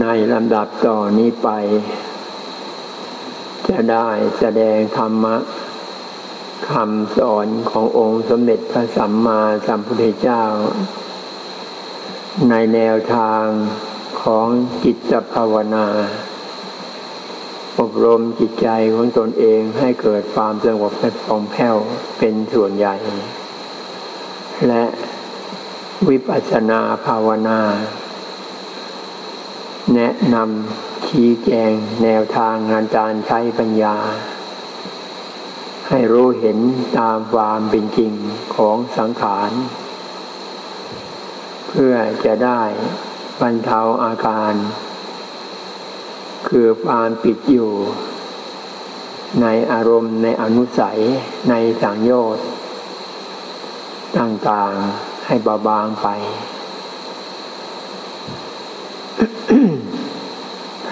ในลำดับต่อนี้ไป จะได้แสดงธรรมะคำสอนขององค์สมเด็จพระสัมมาสัมพุทธเจ้า ในแนวทางของจิตภาวนา อบรมจิตใจของตนเองให้เกิดความสงบและปองแผ้วเป็นส่วนใหญ่ และวิปัสสนาภาวนา แนะนำชี้แจงแนวทางงานการใช้ปัญญา ให้รู้เห็นตามความเป็นจริงของสังขาร เพื่อจะได้บรรเทาอาการ คือความปิดอยู่ ในอารมณ์ในอนุสัยในสังโยชน์ต่างๆให้เบาบางไป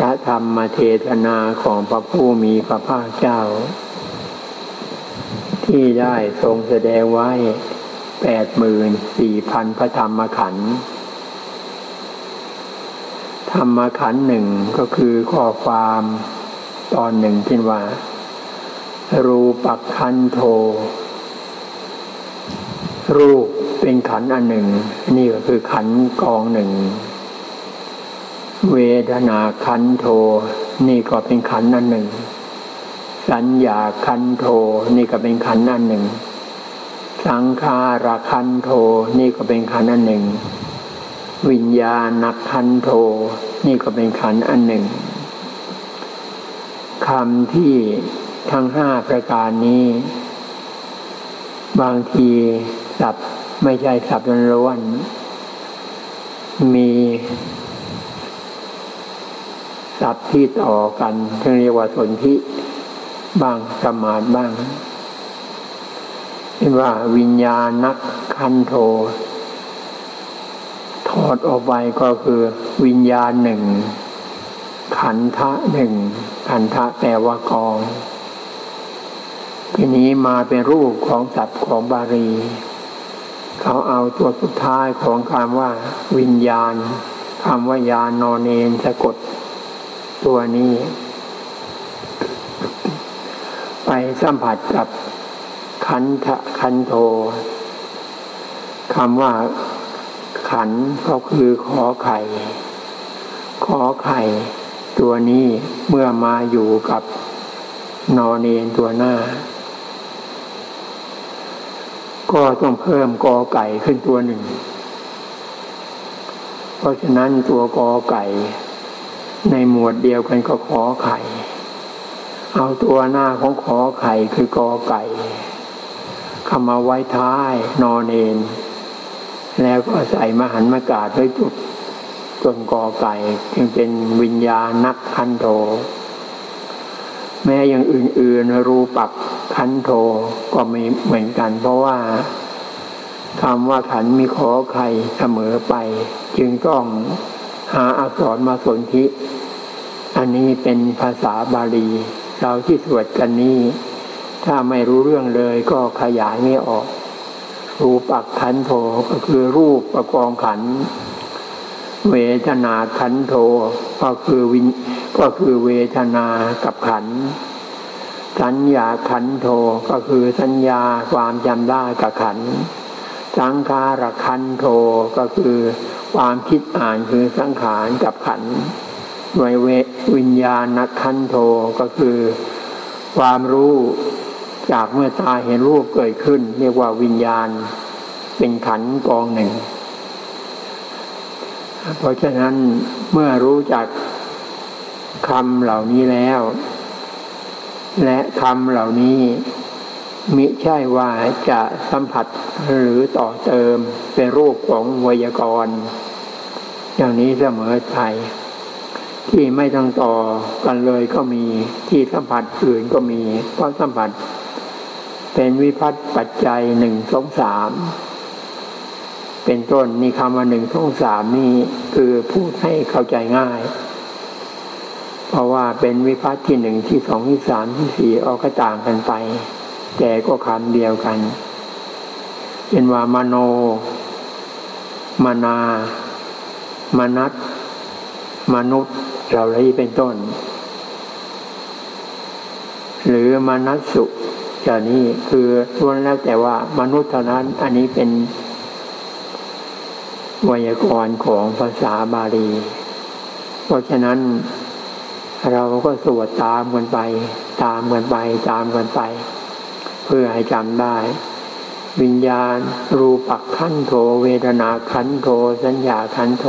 ระธรรมเทศนาของพระผู้มีพระภาคเจ้า ที่ได้ทรงแสดงไว้แปดหมื่นสี่พันพระธรรมขันธ์ธรรมขันธ์หนึ่งก็คือข้อความตอนหนึ่งที่ว่า รูปักขันโท รูปเป็นขันอันหนึ่ง นี่ก็คือขันกองหนึ่ง เวทนาคันโท นี่ก็เป็นขันนั่นหนึ่ง สัญญาคันโท นี่ก็เป็นขันนั่นหนึ่ง สังขารคันโท นี่ก็เป็นขันอันหนึ่ง วิญญาณคันโท นี่ก็เป็นขันอันหนึ่งคำที่ทั้งห้าประการนี้ บางทีสับไม่ใช่สับล้วนมี ที่ต่อกันเรียกว่าสนธิบ้างสมาธิบ้างเช่นว่าวิญญาณนักคันโทถอดออกไปก็คือวิญญาณหนึ่ง ขันทะหนึ่งขันทะแปลว่ากอง ทีนี้มาเป็นรูปของศัพท์ของบาลีเขาเอาตัวสุดท้ายของคำว่า วิญญาณคำว่ายานนอนเนนสะกด ตัวนี้ ไปสัมผัสกับขันทะขันโทคำว่าขันก็คือขอไข่ขอไข่ตัวนี้เมื่อมาอยู่กับนอนเนนตัวหน้า ก็ต้องเพิ่มกอไก่ขึ้นตัวหนึ่ง เพราะฉะนั้นตัวกอไก่ ในหมวดเดียวกันก็ขอไข่ เอาตัวหน้าของขอไข่คือกอไก่เข้ามาไว้ท้ายนอนเองแล้วก็ใส่มหันมากาศไว้จุดจนกอไก่จึงเป็นวิญญาณักคันโทแม้อย่างอื่น ๆ รูปักคันโทก็ม่เหมือนกัน เพราะว่าคำว่าขันมีขอไข่เสมอไป จึงต้อง หาอักษรมาสนธิอันนี้เป็นภาษาบาลี เราที่สวดกันนี้ ถ้าไม่รู้เรื่องเลยก็ขยายไม่ออก รูปักขันโทก็คือรูปประกองขัน เวทนาขันโทก็คือวินก็คือเวทนากับขัน สัญญาขันโทก็คือสัญญาความจำได้กับขันสังขารขันโทก็คือ ความคิดอ่านคือสังขารกับขันไวเววิญญาณนักขันโทก็คือ ความรู้จากเมื่อตาเห็นรูปเกิดขึ้น เรียกว่าวิญญาณ เป็นขันกองหนึ่ง เพราะฉะนั้นเมื่อรู้จักคำเหล่านี้แล้ว และคำเหล่านี้ มิใช่ว่าจะสัมผัสหรือต่อเติมเป็นรูปของวยากรณ์อย่างนี้เสมอไปที่ไม่ต้องต่อกันเลยก็มีที่สัมผัสอื่นก็มี เพราะสัมผัส เป็นวิพัฒน์ปัจจัยหนึ่งสองสามเป็นต้นนี่คำว่าหนึ่งสองสามนี่คือพูดให้เข้าใจง่าย เพราะว่าเป็นวิพัฒน์ที่หนึ่งที่สองที่สามที่สี่ออกก็ต่างกันไป แต่ก็คำเดียวกัน เป็นว่ามโน มนา มนัตมนุษย์เราเลยเป็นต้น หรือมนัสสุจะนี้คือล้วนแล้วแต่ว่ามนุษย์เท่านั้น อันนี้เป็นวยากรณ์ของภาษาบาลี เพราะฉะนั้นเราก็สวดตามกันไป ตามกันไป ตามกันไป พื่อให้จำได้ วิญญาณ รูปักขันโท เวทนาขันโท สัญญาขันโท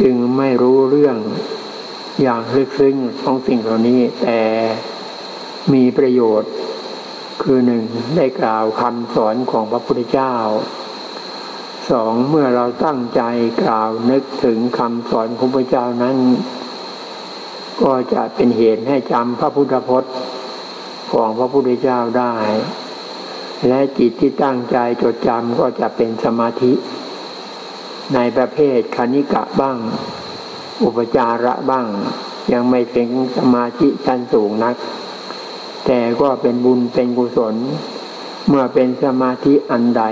จึงไม่รู้เรื่องอย่างลึกซึ้งของสิ่งเหล่านี้ แต่มีประโยชน์ คือหนึ่งได้กล่าวคำสอนของพระพุทธเจ้าสองเมื่อเราตั้งใจกล่าวนึกถึงคำสอนของพระเจ้านั้น ก็จะเป็นเหตุให้จำพระพุทธพจน์ ของพระพุทธเจ้าได้ และจิตที่ตั้งใจจดจำก็จะเป็นสมาธิ ในประเภทคณิกะบ้าง อุปจาระบ้าง ยังไม่เป็นสมาธิชั้นสูงนัก แต่ก็เป็นบุญเป็นกุศล เมื่อเป็นสมาธิอันใด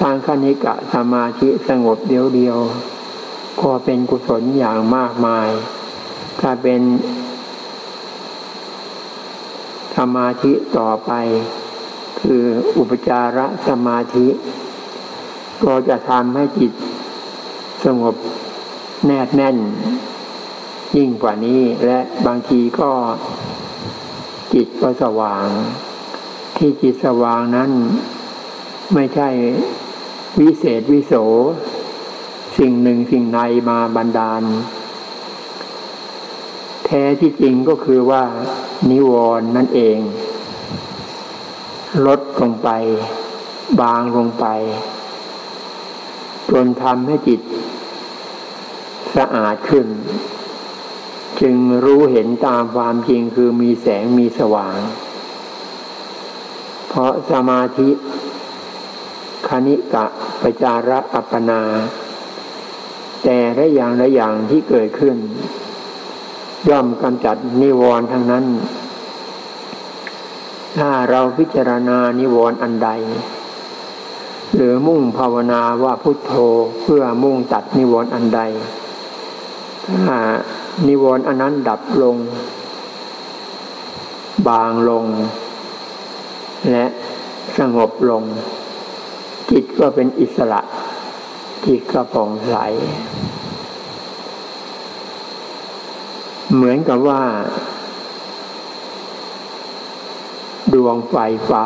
ทางคณิกะสมาธิสงบเดียวเดียวก็เป็นกุศลอย่างมากมาย ถ้าเป็น มาธิต่อไป คืออุปจารสมาธิ ก็จะทำให้จิตสงบแนบแน่น ยิ่งกว่านี้และบางทีก็จิตก็สว่าง ที่จิตสว่างนั้น ไม่ใช่วิเศษวิโส สิ่งหนึ่งสิ่งในมาบันดาล แท้ที่จริงก็คือว่า นิวรณ์นั่นเอง ลดลงไป บางลงไป จนทำให้จิต สะอาดขึ้น จึงรู้เห็นตามความจริงคือมีแสงมีสว่าง เพราะสมาธิคณิกะปจาระอัปปนา แต่ละอย่างละอย่างที่เกิดขึ้น ย่อมกำจัดนิวรณ์ทั้งนั้น ถ้าเราพิจารณานิวรณ์อันใด หรือมุ่งภาวนาว่าพุทโธเพื่อมุ่งตัดนิวรณ์อันใด ถ้านิวรณ์อันนั้นดับลง บางลง และสงบลง จิตก็เป็นอิสระจิตก็ผ่องใส เหมือนกับว่า ดวงไฟฟ้า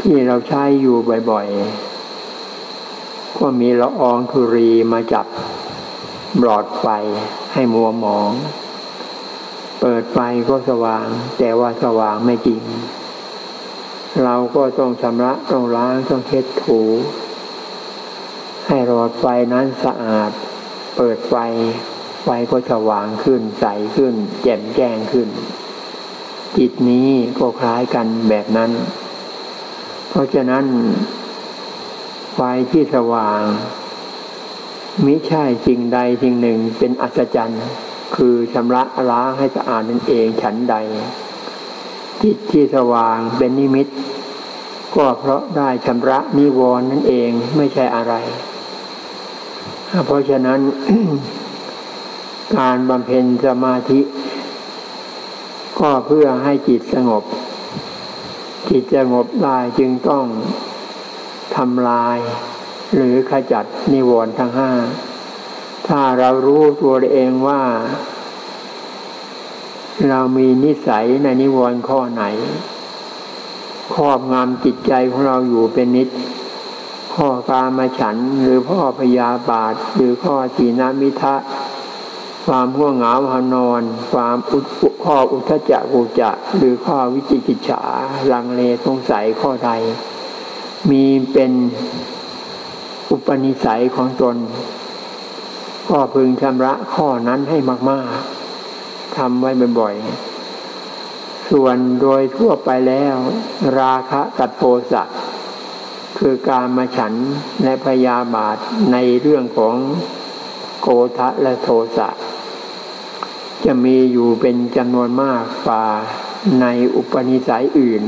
ที่เราใช้อยู่บ่อยๆ ก็มีละอองธุรีมาจับหลอดไฟให้มัวหมอง เปิดไฟก็สว่าง แต่ว่าสว่างไม่จริง เราก็ต้องชำระต้องล้างต้องเช็ดถู ให้หลอดไฟนั้นสะอาด เปิดไฟ ไฟก็สว่างขึ้นใสขึ้น แจ่มแจ้งขึ้น จิตนี้ก็คล้ายกันแบบนั้น เพราะฉะนั้น ไฟที่สว่าง มิใช่สิ่งใดสิ่งหนึ่งเป็นอัศจรรย์คือชำระล้างให้สะอาดนั่นเองฉันใด จิตที่สว่างเป็นนิมิต ก็เพราะได้ชำระนิวรณ์นั่นเองไม่ใช่อะไร เพราะฉะนั้น การบำเพ็ญสมาธิ ก็เพื่อให้จิตสงบ จิตจะงบได้จึงต้องทำลาย หรือขจัดนิวรณ์ทั้งห้า ถ้าเรารู้ตัวเองว่า เรามีนิสัยในนิวรณ์ข้อไหน ครอบงำจิตใจของเราอยู่เป็นนิดข้อกามาฉันหรือพ่อพยาบาท หรือข้อทีนามิทะ ความห่วงเหงาหานอน ความอุดข้ออุทจักกุจะ หรือข้อวิจิกิจฉาลังเลสงสัยข้อใด มีเป็นอุปนิสัยของตน ก็พึงชำระข้อนั้นให้มาก ๆทำไว้บ่อยๆ ส่วนโดยทั่วไปแล้ว ราคะกัตโทสะคือการมาฉันและพยาบาทในเรื่องของ โกทะและโทสะ จะมีอยู่เป็นจำนวนมากกว่าในอุปนิสัยอื่น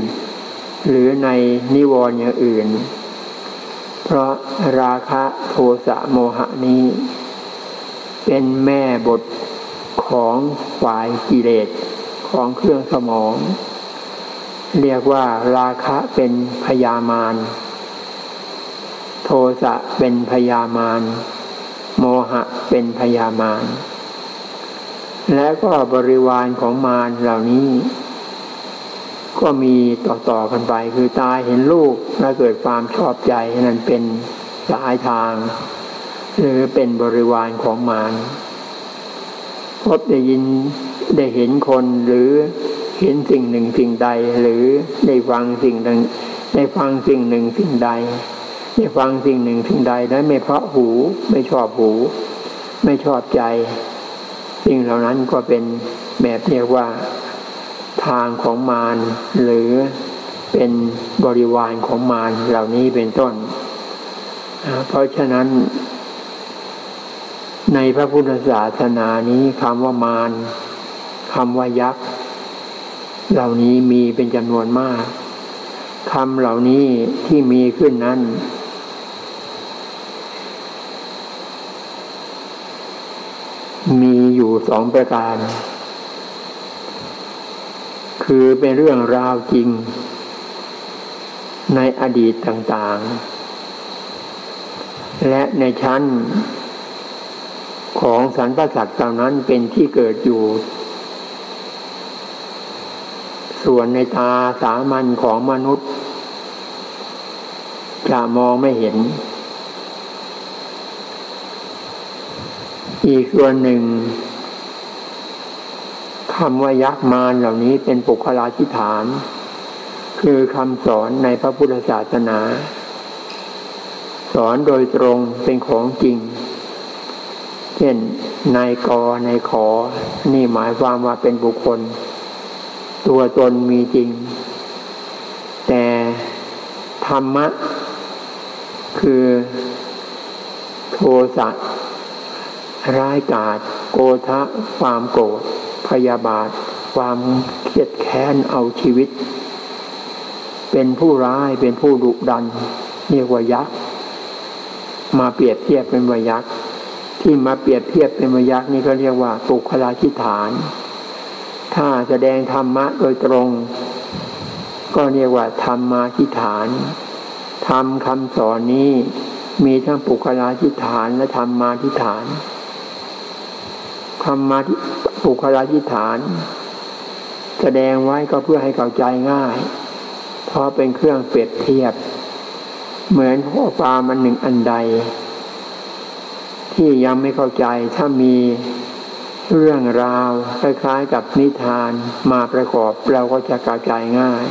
หรือในนิวรณ์อย่างอื่น เพราะราคะโทสะโมหะนี้ เป็นแม่บทของฝ่ายกิเลสของเครื่องสมอง เรียกว่าราคะเป็นพยามาร โทสะเป็นพยามาร โมหะเป็นพยามาร และก็บริวารของมารเหล่านี้ ก็มีต่อๆกันไป คือตาเห็นลูกแล้วเกิดความชอบใจนั้นเป็นสายทาง หรือเป็นบริวารของมารพบได้ยินได้เห็นคนหรือเห็นสิ่งหนึ่งสิ่งใดหรือได้ฟังสิ่งหนึ่งได้ฟังสิ่งหนึ่งสิ่งใด ได้ฟังสิ่งหนึ่งสิ่งใดแล้วไม่เพราะหูไม่ชอบหู ไม่ชอบใจ สิ่งเหล่านั้นก็เป็นแบบเรียกว่าทางของมารหรือเป็นบริวารของมารเหล่านี้เป็นต้น เพราะฉะนั้น ในพระพุทธศาสนานี้คำว่ามารคำว่ายักษ์เหล่านี้มีเป็นจำนวนมากคำเหล่านี้ที่มีขึ้นนั้น มีอยู่สองประการ คือเป็นเรื่องราวจริง ในอดีตต่างๆ และในชั้น ของสรรพสัตว์เหล่านั้นเป็นที่เกิดอยู่ ส่วนในตาสามัญของมนุษย์ จะมองไม่เห็น อีกส่วนหนึ่งคำว่ายักษ์มารเหล่านี้เป็นปุคลาธิฐาน คือคำสอนในพระพุทธศาสนา สอนโดยตรงเป็นของจริง เช่นนายกนายขอ นี่หมายความว่าเป็นบุคคล ตัวตนมีจริง แต่ธรรมะ คือโทสะ ร้ายกาจโกทะความโกรธพยาบาท ความเครียดแค้นเอาชีวิต เป็นผู้ร้ายเป็นผู้ดุดันเรียกว่ายักษ์มาเปรียบเทียบเป็นวายักษ์ที่มาเปรียบเทียบเป็นวายักษ์นี่ก็เรียกว่าปุคลาธิฐาน ถ้าแสดงธรรมะโดยตรง ก็เรียกว่าธรรมาธิฐานทำคำสอนนี้มีทั้งปุคลาธิฐานและธรรมาธิฐาน ธรรมาที่ปุคลาธิฐาน แสดงไว้ก็เพื่อให้เข้าใจง่าย เพราะเป็นเครื่องเปรียบเทียบ เหมือนข้อความมันหนึ่งอันใด ที่ยังไม่เข้าใจถ้ามีเรื่องราวคล้ายๆกับนิทานมาประกอบเราก็จะเข้าใจง่าย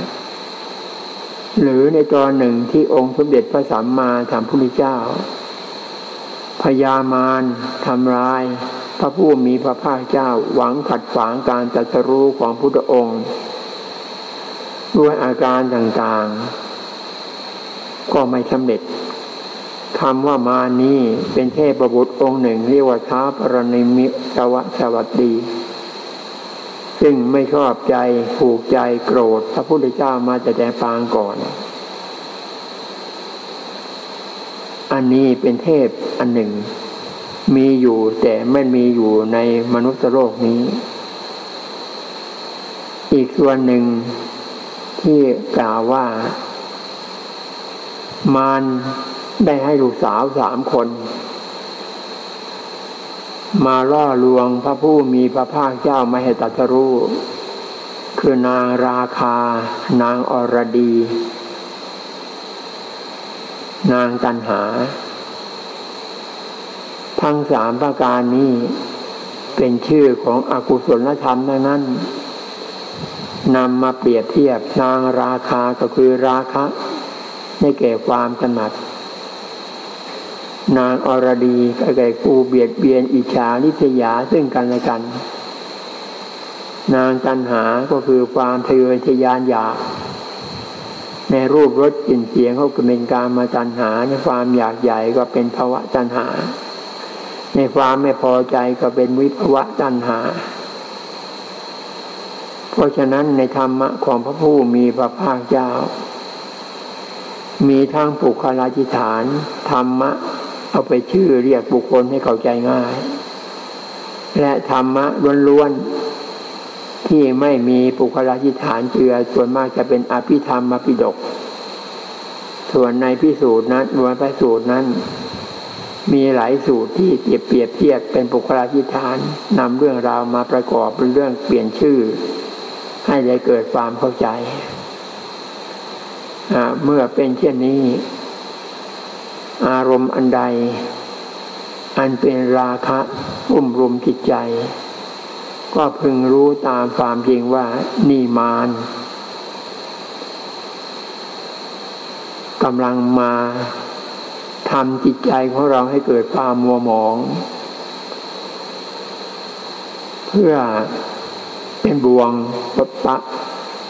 หรือในตอนหนึ่งที่องค์สมเด็จพระสัมมาสัมพุทธเจ้าพยามารทำร้าย พระผู้มีพระภาคเจ้าหวังขัดขวางการตรัสรู้ของพุทธองค์ ด้วยอาการต่างๆ ก็ไม่สำเร็จคำว่ามานี้เป็นเทพบุตรองค์หนึ่งเรียกว่าท้าปรณิมิสวสวัสดี ซึ่งไม่ชอบใจผูกใจโกรธ พระพุทธเจ้ามาจะแต่ปางก่อน อันนี้เป็นเทพอันหนึ่ง มีอยู่แต่ไม่มีอยู่ในมนุษย์โลกนี้ อีกส่วนหนึ่งที่กล่าวว่า มารได้ให้ลูกสาวสามคน มาล่อลวงพระผู้มีพระภาคเจ้าม่ให้ตัดรู้คือนางราคา นางอรดี นางตันหา ทั้งสามประการนี้เป็นชื่อของอกุศลธรรมดังนั้นนำมาเปรียบเทียบนางราคาก็คือราคะในแก่ความกหนัด นางอรดีก็แก่กูเบียดเบียนอิจฉานิสยาซึ่งกันและกัน นางตันหาก็คือความทะเยอทะยานอยาก ในรูปรสกลิ่นเสียงเขาก็เป็นการมาตัณหาในความอยากใหญ่ก็เป็นภาวะตัณหา ในความไม่พอใจก็เป็นวิภวะตัณหา เพราะฉะนั้นในธรรมะของพระผู้มีพระภาคเจ้า มีทั้งปุคลาจิฐาน ธรรมะ เอาไปชื่อเรียกบุคคลให้เข้าใจง่าย และธรรมะล้วนๆที่ไม่มีปุคลาธิฐานเจือส่วนมากจะเป็นอภิธรรมอภิดก ส่วนในพิสูจน์นั้นวนพระสูตรนั้น มีหลายสูตรที่เปรียบเปรียบเทียบเป็นปุคลาธิฐานนำเรื่องราวมาประกอบเป็นเรื่องเปลี่ยนชื่อ ให้ได้เกิดความเข้าใจ เมื่อเป็นเช่นนี้ อารมณ์อันใด อันเป็นราคะอุ้มรุมจิตใจ ก็พึงรู้ตามความจริงว่านี่มานกำลังมา ทำจิตใจของเราให้เกิดความมัวหมอง เพื่อเป็นบ่วงปะปะ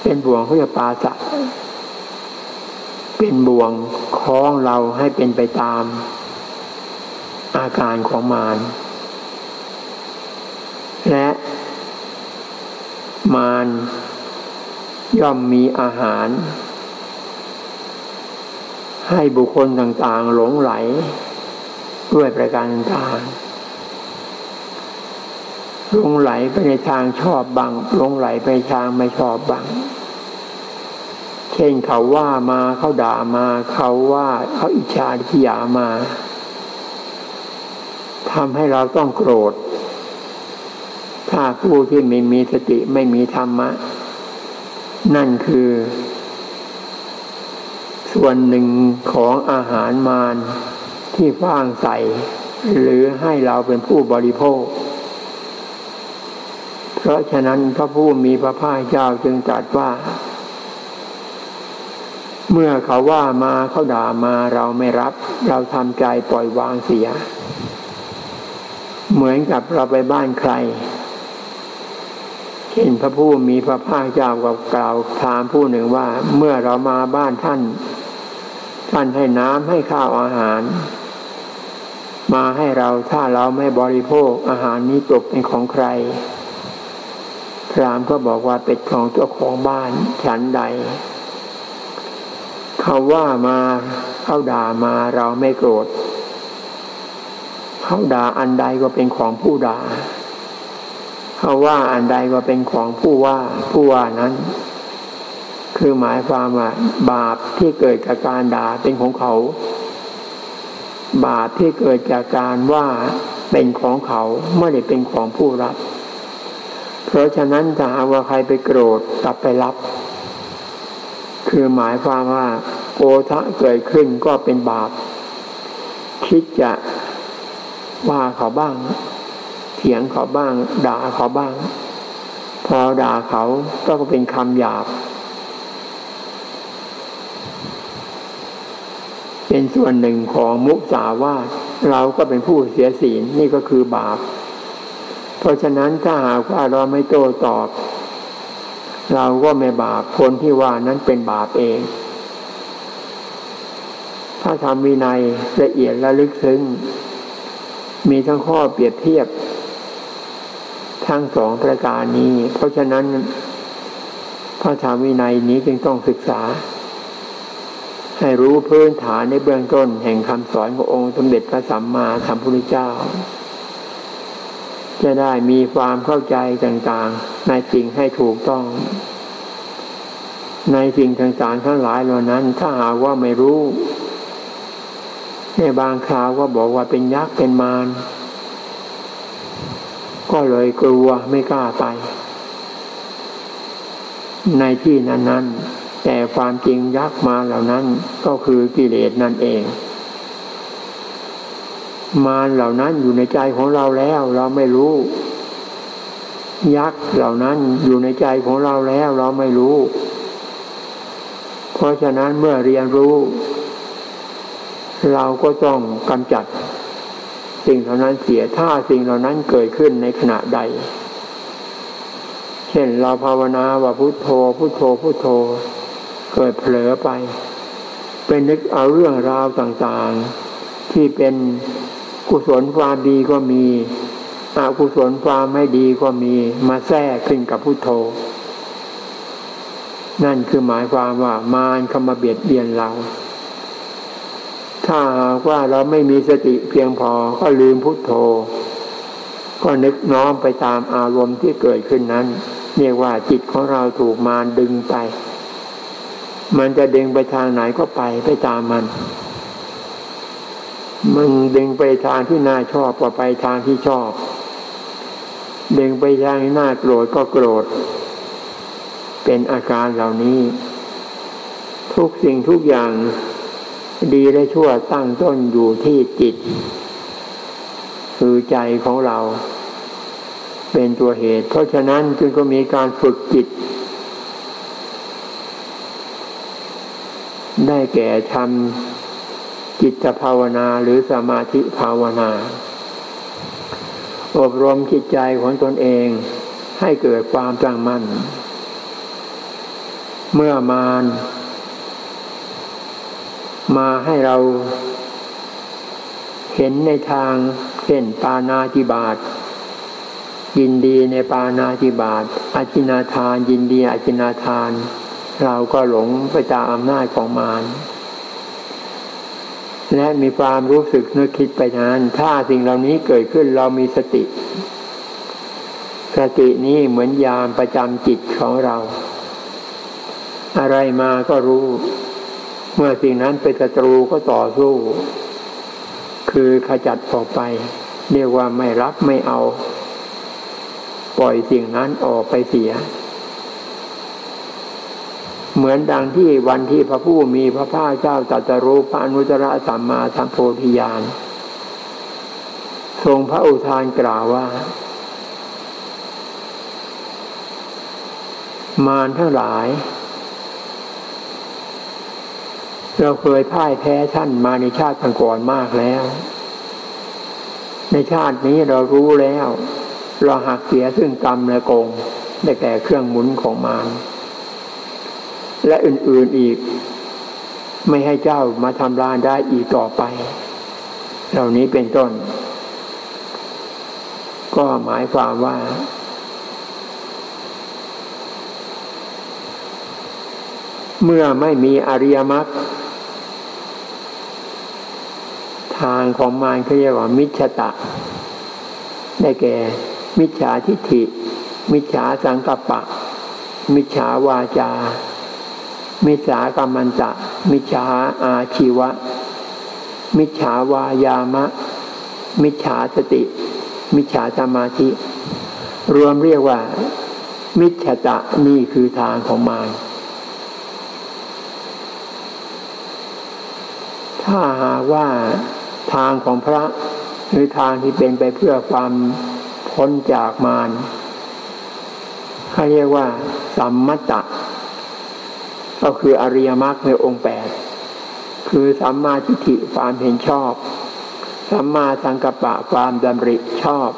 เป็นบ่วงเพื่อปาสะเป็นบ่วงคล้องเราให้เป็นไปตาม อาการของมารและมารย่อมมีอาหาร ให้บุคคลต่างๆหลงไหล ด้วยประการต่างๆหลงไหลไปในทางชอบบังหลงไหลไปทางไม่ชอบบังเช่นเขาว่ามาเขาด่ามา เขาว่าเขาอิจฉาทิยามาทำให้เราต้องโกรธ ถ้าผู้ที่ไม่มีสติไม่มีธรรมะ นั่นคือ ส่วนหนึ่งของอาหารมารที่ฟ้างใส่ หรือให้เราเป็นผู้บริโภค เพราะฉะนั้นพระผู้มีพระภาคเจ้าจึงตรัสว่า เมื่อเขาว่ามาเขาด่ามาเราไม่รับ เราทำใจปล่อยวางเสีย เหมือนกับเราไปบ้านใครเช่นพระผู้มีพระภาคเจ้ากับกล่าวถามผู้หนึ่งว่า เมื่อเรามาบ้านท่าน ท่านให้น้ำให้ข้าวอาหาร มาให้เราถ้าเราไม่บริโภคอาหารนี้ตกเป็นของใคร พรามก็บอกว่าเป็นของเจ้าของบ้านฉันใดเขาว่ามาเขาด่ามาเราไม่โกรธเขาด่าอันใดก็เป็นของผู้ด่าเขาว่าอันใดก็เป็นของผู้ว่าผู้ว่านั้น คือหมายความว่า บาปที่เกิดจากการด่าเป็นของเขา บาปที่เกิดจากการว่าเป็นของเขาไม่ได้เป็นของผู้รับ เพราะฉะนั้นถ้าหากว่าใครไปโกรธกลับไปรับ คือหมายความว่าโกทะเกิดขึ้นก็เป็นบาป คิดจะว่าเขาบ้าง เถียงเขาบ้าง ด่าเขาบ้าง พอด่าเขาก็เป็นคำหยาบ เป็นส่วนหนึ่งของมุสาวาทเราก็เป็นผู้เสียศีลนี่ก็คือบาป เพราะฉะนั้นถ้าหากว่าเราไม่โต้ตอบ เราก็ไม่บาปคนที่ว่านั้นเป็นบาปเอง ถ้าทำวินัยละเอียดและลึกซึ้ง มีทั้งข้อเปรียบเทียบ ทั้งสองประการนี้ เพราะฉะนั้นพระธรรมวินัยนี้จึงต้องศึกษา ให้รู้พื้นฐานในเบื้องต้น แห่งคำสอนขององค์สมเด็จพระสัมมาสัมพุทธเจ้า จะได้มีความเข้าใจต่างๆ ในสิ่งให้ถูกต้อง ในสิ่งต่างๆทั้งหลายเหล่านั้น ถ้าหากว่าไม่รู้ ในบางคราวก็บอกว่าเป็นยักษ์เป็นมารก็เลยกลัวไม่กล้าไป ในที่นั้นๆ แต่ความจริงยักษ์มาเหล่านั้นก็คือกิเลสนั่นเอง มารเหล่านั้นอยู่ในใจของเราแล้วเราไม่รู้ ยักษ์เหล่านั้นอยู่ในใจของเราแล้วเราไม่รู้ เพราะฉะนั้นเมื่อเรียนรู้ เราก็ต้องกำจัด สิ่งเหล่านั้นเสียถ้าสิ่งเหล่านั้นเกิดขึ้นในขณะใดเช่นเราภาวนาว่าพุโทโธพุโทโธพุโทโธ เกิดเผลอไป เป็นนึกเอาเรื่องราวต่างๆ ที่เป็นกุศลความดีก็มีอกุศลความไม่ดีก็มีมาแทรกขึ้นกับพุทโธ นั่นคือหมายความว่ามารเข้ามาเบียดเบียนเรา ถ้าหากว่าเราไม่มีสติเพียงพอก็ลืมพุทโธ ก็นึกน้อมไปตามอารมณ์ที่เกิดขึ้นนั้นเรียกว่าจิตของเราถูกมารดึงไป มันจะดึงไปทางไหนก็ไปไปตามมัน มันดึงไปทางที่น่าชอบก็ไปทางที่ชอบ ดึงไปทางหน้าโกรธก็โกรธ เป็นอาการเหล่านี้ ทุกสิ่งทุกอย่าง ดีและชั่วตั้งต้นอยู่ที่จิต คือใจของเรา เป็นตัวเหตุ เพราะฉะนั้นจึงก็มีการฝึกจิต ได้แก่ทำจิตภาวนาหรือสมาธิภาวนา อบรมจิตใจของตนเองให้เกิดความตั้งมั่น เมื่อมานมาให้เราเห็นในทางเช่นปานาจิบาตยินดีในปานาจิบาตอจินาทาน ยินดีอาจินาทาน เราก็หลงไปตามอำนาจของมารและมีความรู้สึกนึกคิดไปนั้น ถ้าสิ่งเหล่านี้เกิดขึ้นเรามีสติ สตินี้เหมือนยามประจำจิตของเรา อะไรมาก็รู้ เมื่อสิ่งนั้นเป็นศัตรูก็ต่อสู้ คือขจัดออกไป เรียกว่าไม่รับไม่เอา ปล่อยสิ่งนั้นออกไปเสีย เหมือนดังที่วันที่พระผู้มีพระภาคเจ้าตรัสรู้พระอนุตตรสัมมาสัมโพธิญาณทรงพระอุทานกล่าวว่า มารทั้งหลาย เราเคยพ่ายแพ้ท่านมาในชาติก่อนมากแล้ว ในชาตินี้เรารู้แล้ว เราหักเสียซึ่งกรรมและโกงได้แก่เครื่องหมุนของมาร และอื่นๆอีก ไม่ให้เจ้ามาทำลายได้อีกต่อไป เหล่านี้เป็นต้น ก็หมายความว่า เมื่อไม่มีอริยมรรคทางของมารเขาเรียกว่ามิจฉตะ ได้แก่ มิจฉาทิฏฐิ มิจฉาสังกัปปะ มิจฉาวาจา มิจฉากรรมันจะมิจฉาอาชีวะ มิจฉาวายามะ มิจฉาสติ มิจฉาสมาธิ รวมเรียกว่า มิจฉตะนี่คือทางของมารถ้าหากว่าทางของพระหรือทางที่เป็นไปเพื่อความพ้นจากมารเขาเรียกว่าสัมมตะ ก็คืออริยมรรคในองค์แปดคือสัมมาทิฏฐิความเห็นชอบ สัมมาสังกัปปะความดำริชอบ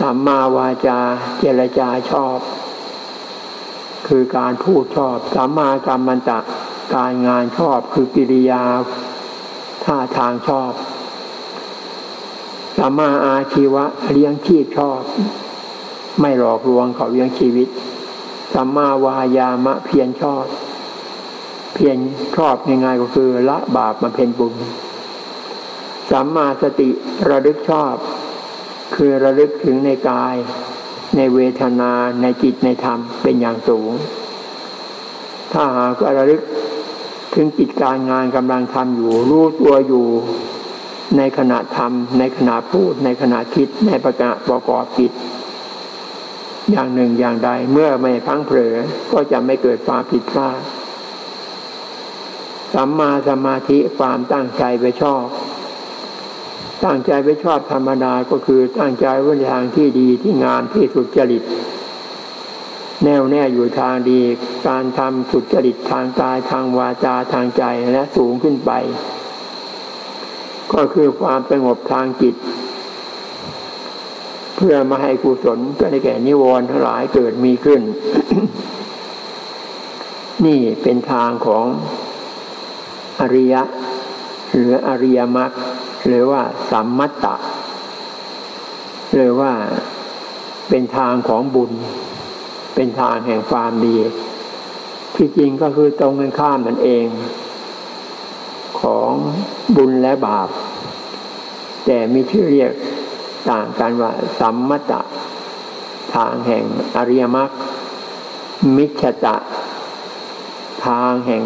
สัมมาวาจาเจรจาชอบ คือการพูดชอบ สัมมากรรมันตะการงานชอบคือกิริยาท่าทางชอบ สัมมาอาชีวะเลี้ยงชีพชอบ ไม่หลอกลวงเขาเลี้ยงชีวิต สัมมาวายามะเพียรชอบ เพียรชอบยังไงก็คือละบาปมาเพ็ญบุญสัมมาสติระลึกชอบ คือระลึกถึงในกาย ในเวทนาในจิตในธรรมเป็นอย่างสูง ถ้าหากระลึกถึงจิตการงานกำลังทำอยู่ รู้ตัวอยู่ในขณะทำในขณะพูด ในขณะคิดในประกาศประกอบจิตอย่างหนึ่งอย่างใดเมื่อไม่พังเผลอก็จะไม่เกิดความผิดพลาด สัมมาสมาธิความตั้งใจไปชอบ ตั้งใจไว้ชอบธรรมดาก็คือตั้งใจไว้ทางที่ดีที่งามที่สุจริต แน่วแน่อยู่ทางดี การทำสุจริตทางกายทางวาจาทางใจและสูงขึ้นไป ก็คือความสงบทางจิต เพื่อมาให้กุศลก็ได้แก่นิวรณ์ทั้งหลายเกิดมีขึ้น นี่เป็นทางของ ริยะ หรืออริยมรรคหรือว่าสัมมัตตะหรือว่าเป็นทางของบุญ เป็นทางแห่งความดี ที่จริงก็คือตรงกันข้ามนั่นเอง ของบุญและบาป แต่มีชื่อเรียกต่างกันว่า สัมมัตตะทางแห่งอริยมรรคมิชตะ ทางแห่ง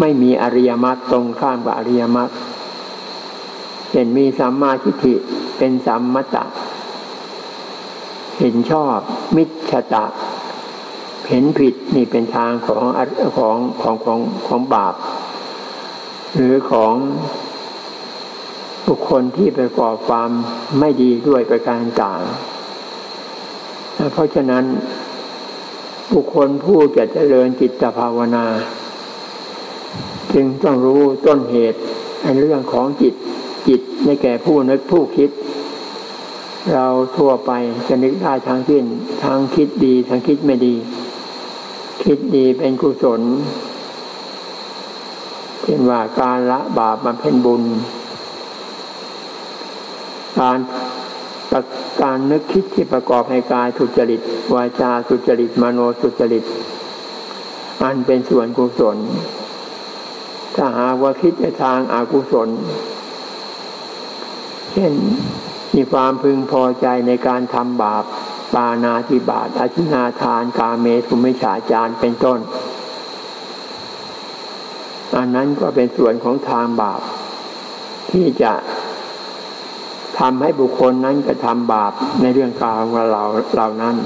ไม่มีอริยมรรคตรงข้ามกับอริยมรรคเห็นมีสัมมาทิฏฐิเป็นสัมมตะ เห็นชอบ มิจฉตะ เห็นผิดนี่เป็นทางของของของของของบาป หรือของบุคคลที่ประกอบความไม่ดีด้วยประการต่าง เพราะฉะนั้นบุคคลผู้จะเจริญจิตภาวนา จึงต้องรู้ต้นเหตุในเรื่องของจิตจิตในแก่ผู้นึกผู้คิด เราทั่วไปจะนึกได้ทางสิ้นทางคิดดีทางคิดไม่ดี คิดดีเป็นกุศลเช่นว่าการละบาปมาเป็นบุญ การการนึกคิดที่ประกอบให้กายสุจริตวาจาสุจริตมโนสุจริต อันเป็นส่วนกุศล ถ้าหากว่าคิดในทางอากุศล เช่นมีความพึงพอใจในการทำบาป ปานาธิบาตอธินาทาน กาเมสุมิฉาจารเป็นต้น อันนั้นก็เป็นส่วนของทางบาป ที่จะทำให้บุคคลนั้นกระทำบาปในเรื่องกาวของเราเหล่านั้น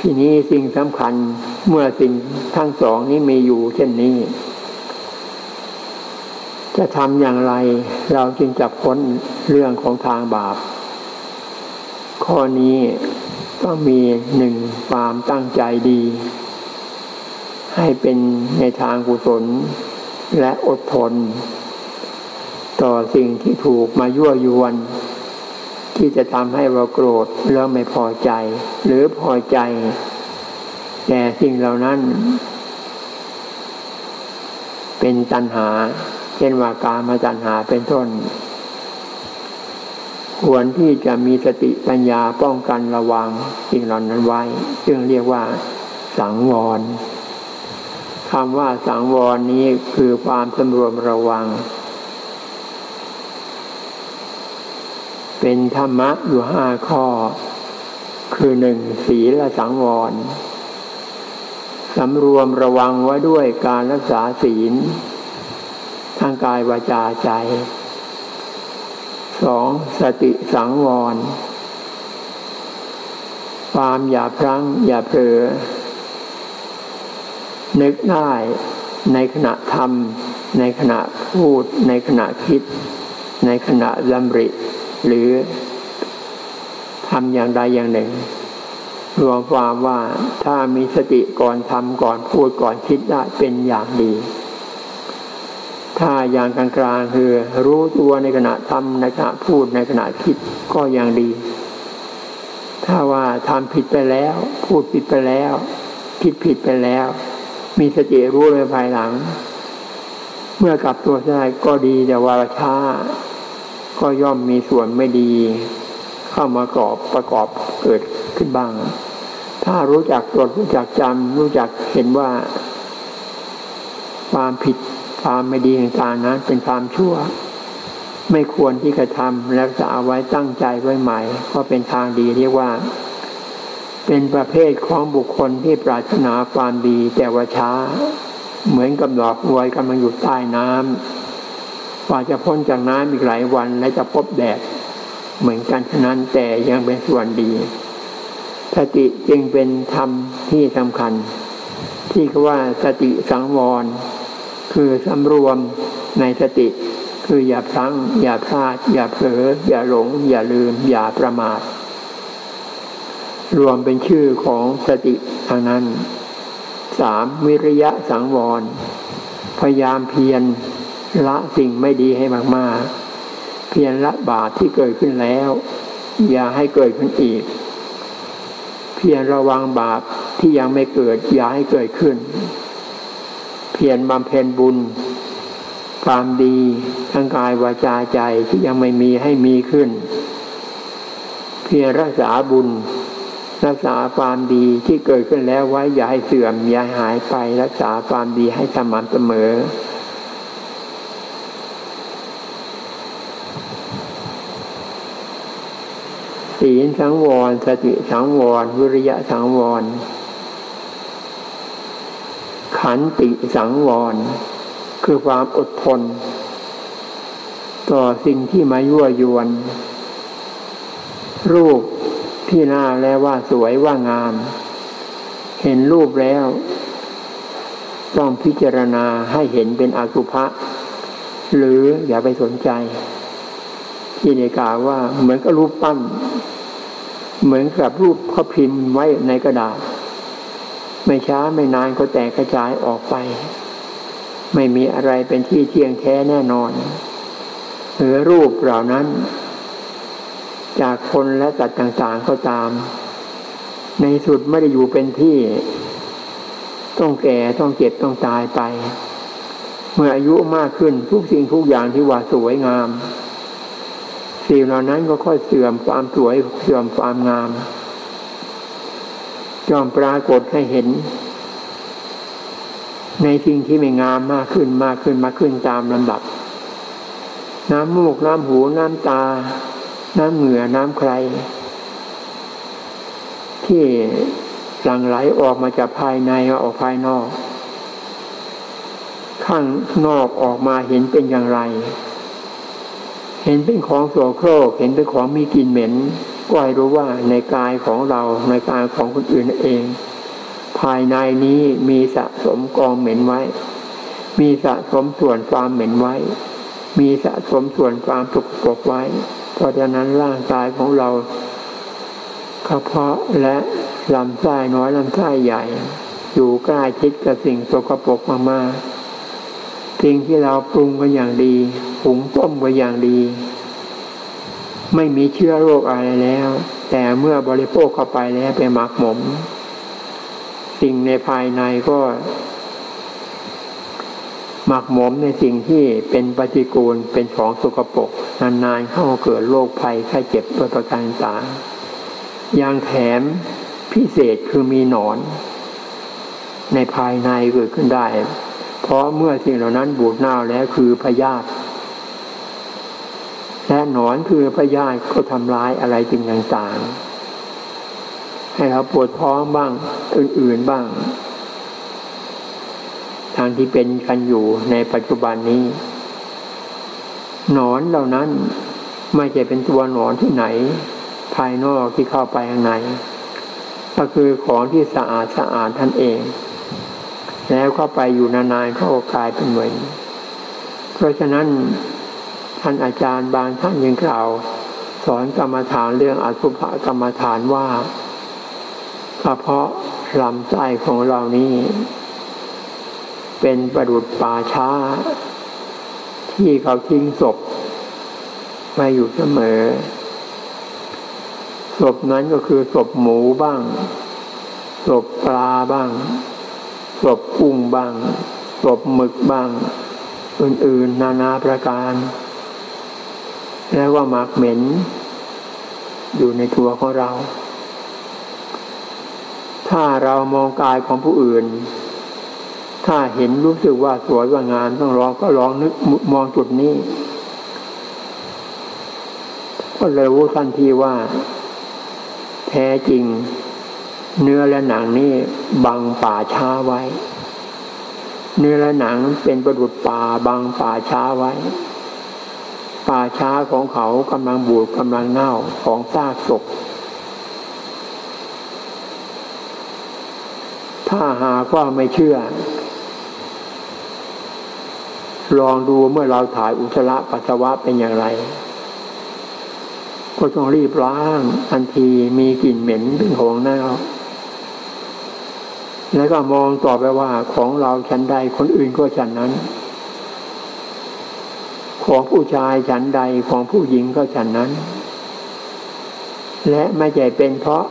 ทีนี้สิ่งสำคัญเมื่อสิ่งทั้งสองนี้มีอยู่เช่นนี้ จะทำอย่างไรเราจึงจะพ้นเรื่องของทางบาป ข้อนี้ต้องมีหนึ่งความตั้งใจดี ให้เป็นในทางกุศลและอดทน ต่อสิ่งที่ถูกมายั่วยวน ที่จะทำให้เราโกรธแล้วไม่พอใจ หรือพอใจ แต่สิ่งเหล่านั้น เป็นตัณหาเช่นว่าการมาจันหาเป็นต้นควรที่จะมีสติปัญญาป้องกันระวังสิ่งเหล่านั้นไว้ ซึ่งเรียกว่า สังวรคำว่าสังวรนี้คือความสำรวมระวัง เป็นธรรมะอยู่ห้าข้อ คือหนึ่งศีลสังวรสำรวมระวังไว้ด้วยการรักษาศีลทางกายวาจาใจสองสติสังวร ความอย่าพลั้งอย่าเผลอนึกได้ในขณะทำในขณะพูด ในขณะคิด ในขณะลำริ หรือทำอย่างใดอย่างหนึ่ง รวมความว่าถ้ามีสติก่อนทำก่อนพูดก่อนคิดได้เป็นอย่างดี ถ้าอย่างกลางๆคือรู้ตัวในขณะทำในขณะพูดในขณะคิดก็ยังดี ถ้าว่าทำผิดไปแล้ว พูดผิดไปแล้ว คิดผิดไปแล้ว มีสติรู้ในภายหลัง เมื่อกลับตัวได้ก็ดีแต่ว่าช้า ก็ย่อมมีส่วนไม่ดี เข้ามากอบประกอบเกิดขึ้นบ้าง ถ้ารู้จักตรวจรู้จักจำรู้จักเห็นว่า ความผิดความไม่ดีต่างๆนั้นเป็นความชั่ว ไม่ควรที่จะทำแล้วจะเอาไว้ตั้งใจไว้ใหม่ ก็เป็นทางดีเรียกว่า เป็นประเภทของบุคคลที่ปรารถนาความดีแต่ว่าช้า เหมือนกับดอกบวยกำลังอยู่ใต้น้ำ กว่าจะพ้นจากน้ำอีกหลายวันและจะพบแดดเหมือนกันฉะนั้นแต่ยังเป็นส่วนดี สติจึงเป็นธรรมที่สำคัญ ที่ว่าสติสังวร คือสำรวมในสติ คืออย่าพลั้ง อย่าพลาด อย่าเผลออย่าหลง อย่าลืม อย่าประมาท รวมเป็นชื่อของสติทางนั้นสามวิริยะสังวร พยายามเพียร ละสิ่งไม่ดีให้มากๆ เพียรละบาปที่เกิดขึ้นแล้ว อย่าให้เกิดขึ้นอีก เพียรระวังบาปที่ยังไม่เกิด อย่าให้เกิดขึ้น เพียรบำเพ็ญบุญ ความดีทั้งกายวาจาใจที่ยังไม่มีให้มีขึ้น เพียรรักษาบุญ รักษาความดีที่เกิดขึ้นแล้วไว้อย่าให้เสื่อมอย่าหายไป รักษาความดีให้สม่ำเสมอ ศีลสังวร สติสังวร วิริยะสังวร ขันติสังวร คือความอดทน ต่อสิ่งที่มายั่วยวน รูปที่หน้าแล้วว่าสวยว่างาม เห็นรูปแล้ว ต้องพิจารณาให้เห็นเป็นอสุภะหรืออย่าไปสนใจที่ในกล่าวว่าเหมือนกับรูปปั้น เหมือนกับรูปเขาพิมพ์ไว้ในกระดาษ ไม่ช้าไม่นานก็แตกกระจายออกไป ไม่มีอะไรเป็นที่เที่ยงแท้แน่นอนหรือรูปเหล่านั้น จากคนและสัตว์ต่างๆก็ตาม ในสุดไม่ได้อยู่เป็นที่ ต้องแก่ต้องเจ็บต้องตายไป เมื่ออายุมากขึ้นทุกสิ่งทุกอย่างที่ว่าสวยงาม สิ่งเหล่านั้นก็ค่อยเสื่อมความสวยเสื่อมความงามจอมปรากฏให้เห็น ในสิ่งที่ไม่งามมากขึ้นมากขึ้นมากขึ้นตามลำดับ น้ำมูกน้ำหูน้ำตา น้ำเหงื่อน้ำใคร ที่หลั่งไหลออกมาจากภายในออกภายนอก ข้างนอกออกมาเห็นเป็นอย่างไร เห็นเป็นของโสโครก เห็นเป็นของมีกลิ่นเหม็น ก็ให้รู้ว่าในกายของเราในกายของคนอื่นเอง ภายในนี้มีสะสมกองเหม็นไว้ มีสะสมส่วนความเหม็นไว้ มีสะสมส่วนความสุกปกไว้ เพราะฉะนั้นร่างกายของเรากระเพาะและลำไส้น้อยลำไส้ใหญ่ อยู่ใกล้ชิดกับสิ่งสกปรกมากๆ สิ่งที่เราปรุงกันอย่างดีหุงต้มกันอย่างดี ไม่มีเชื้อโรคอะไรแล้ว แต่เมื่อบริโภคเข้าไปแล้วไปหมักหมม สิ่งในภายในก็หมักหมมในสิ่งที่เป็นปฏิกูลเป็นของสกปรกนานๆเข้าเกิดโรคภัยไข้เจ็บตัวประการต่างอย่างแถมพิเศษคือมีหนอน ในภายในเกิดขึ้นได้ ราะเมื่อสิ่งเหล่านั้นบูดเน่าแล้วคือพยาธิและหนอนคือพยาธิก็ทำร้ายอะไรสิ่งต่างๆให้เราปวดท้องบ้างอื่นๆบ้าง ทางที่เป็นกันอยู่ในปัจจุบันนี้ หนอนเหล่านั้นไม่ใช่เป็นตัวหนอนที่ไหน ภายนอกที่เข้าไปข้างในก็คือของที่สะอาดสะอาดท่านเอง แล้วเขาไปอยู่นานๆเขากลายเป็นเหมือนเพราะฉะนั้นท่านอาจารย์บางท่านยังกล่าว สอนกรรมฐานเรื่องอสุภกรรมฐานว่ากระเพาะลำไส้ของเรานี้ เป็นประดุดป่าช้า ที่เขาทิ้งศพมาอยู่เสมอศพนั้นก็คือศพหมูบ้างศพปลาบ้าง ศพกุ้งบ้างศพหมึกบ้าง อื่นๆ นานาประการ แล้วว่าหมักเหม็น อยู่ในตัวของเรา ถ้าเรามองกายของผู้อื่น ถ้าเห็นรู้สึกว่าสวยว่างามต้องลองก็ลองนึกมองจุดนี้ ก็เลยรู้ทันทีว่า แท้จริง เนื้อและหนังนี่บังป่าช้าไว้ เนื้อและหนังเป็นประดุดป่าบังป่าช้าไว้ ป่าช้าของเขากำลังบูดกำลังเน่าของซากศพถ้าหากว่าไม่เชื่อ ลองดูเมื่อเราถ่ายอุจจาระปัสสาวะเป็นอย่างไรก็ต้องรีบล้างทันทีมีกลิ่นเหม็นเป็นของเน่า แล้วก็มองต่อไปว่าของเราฉันใดคนอื่นก็ฉันนั้น ของผู้ชายฉันใดของผู้หญิงก็ฉันนั้น และไม่ใช่เป็นเพราะ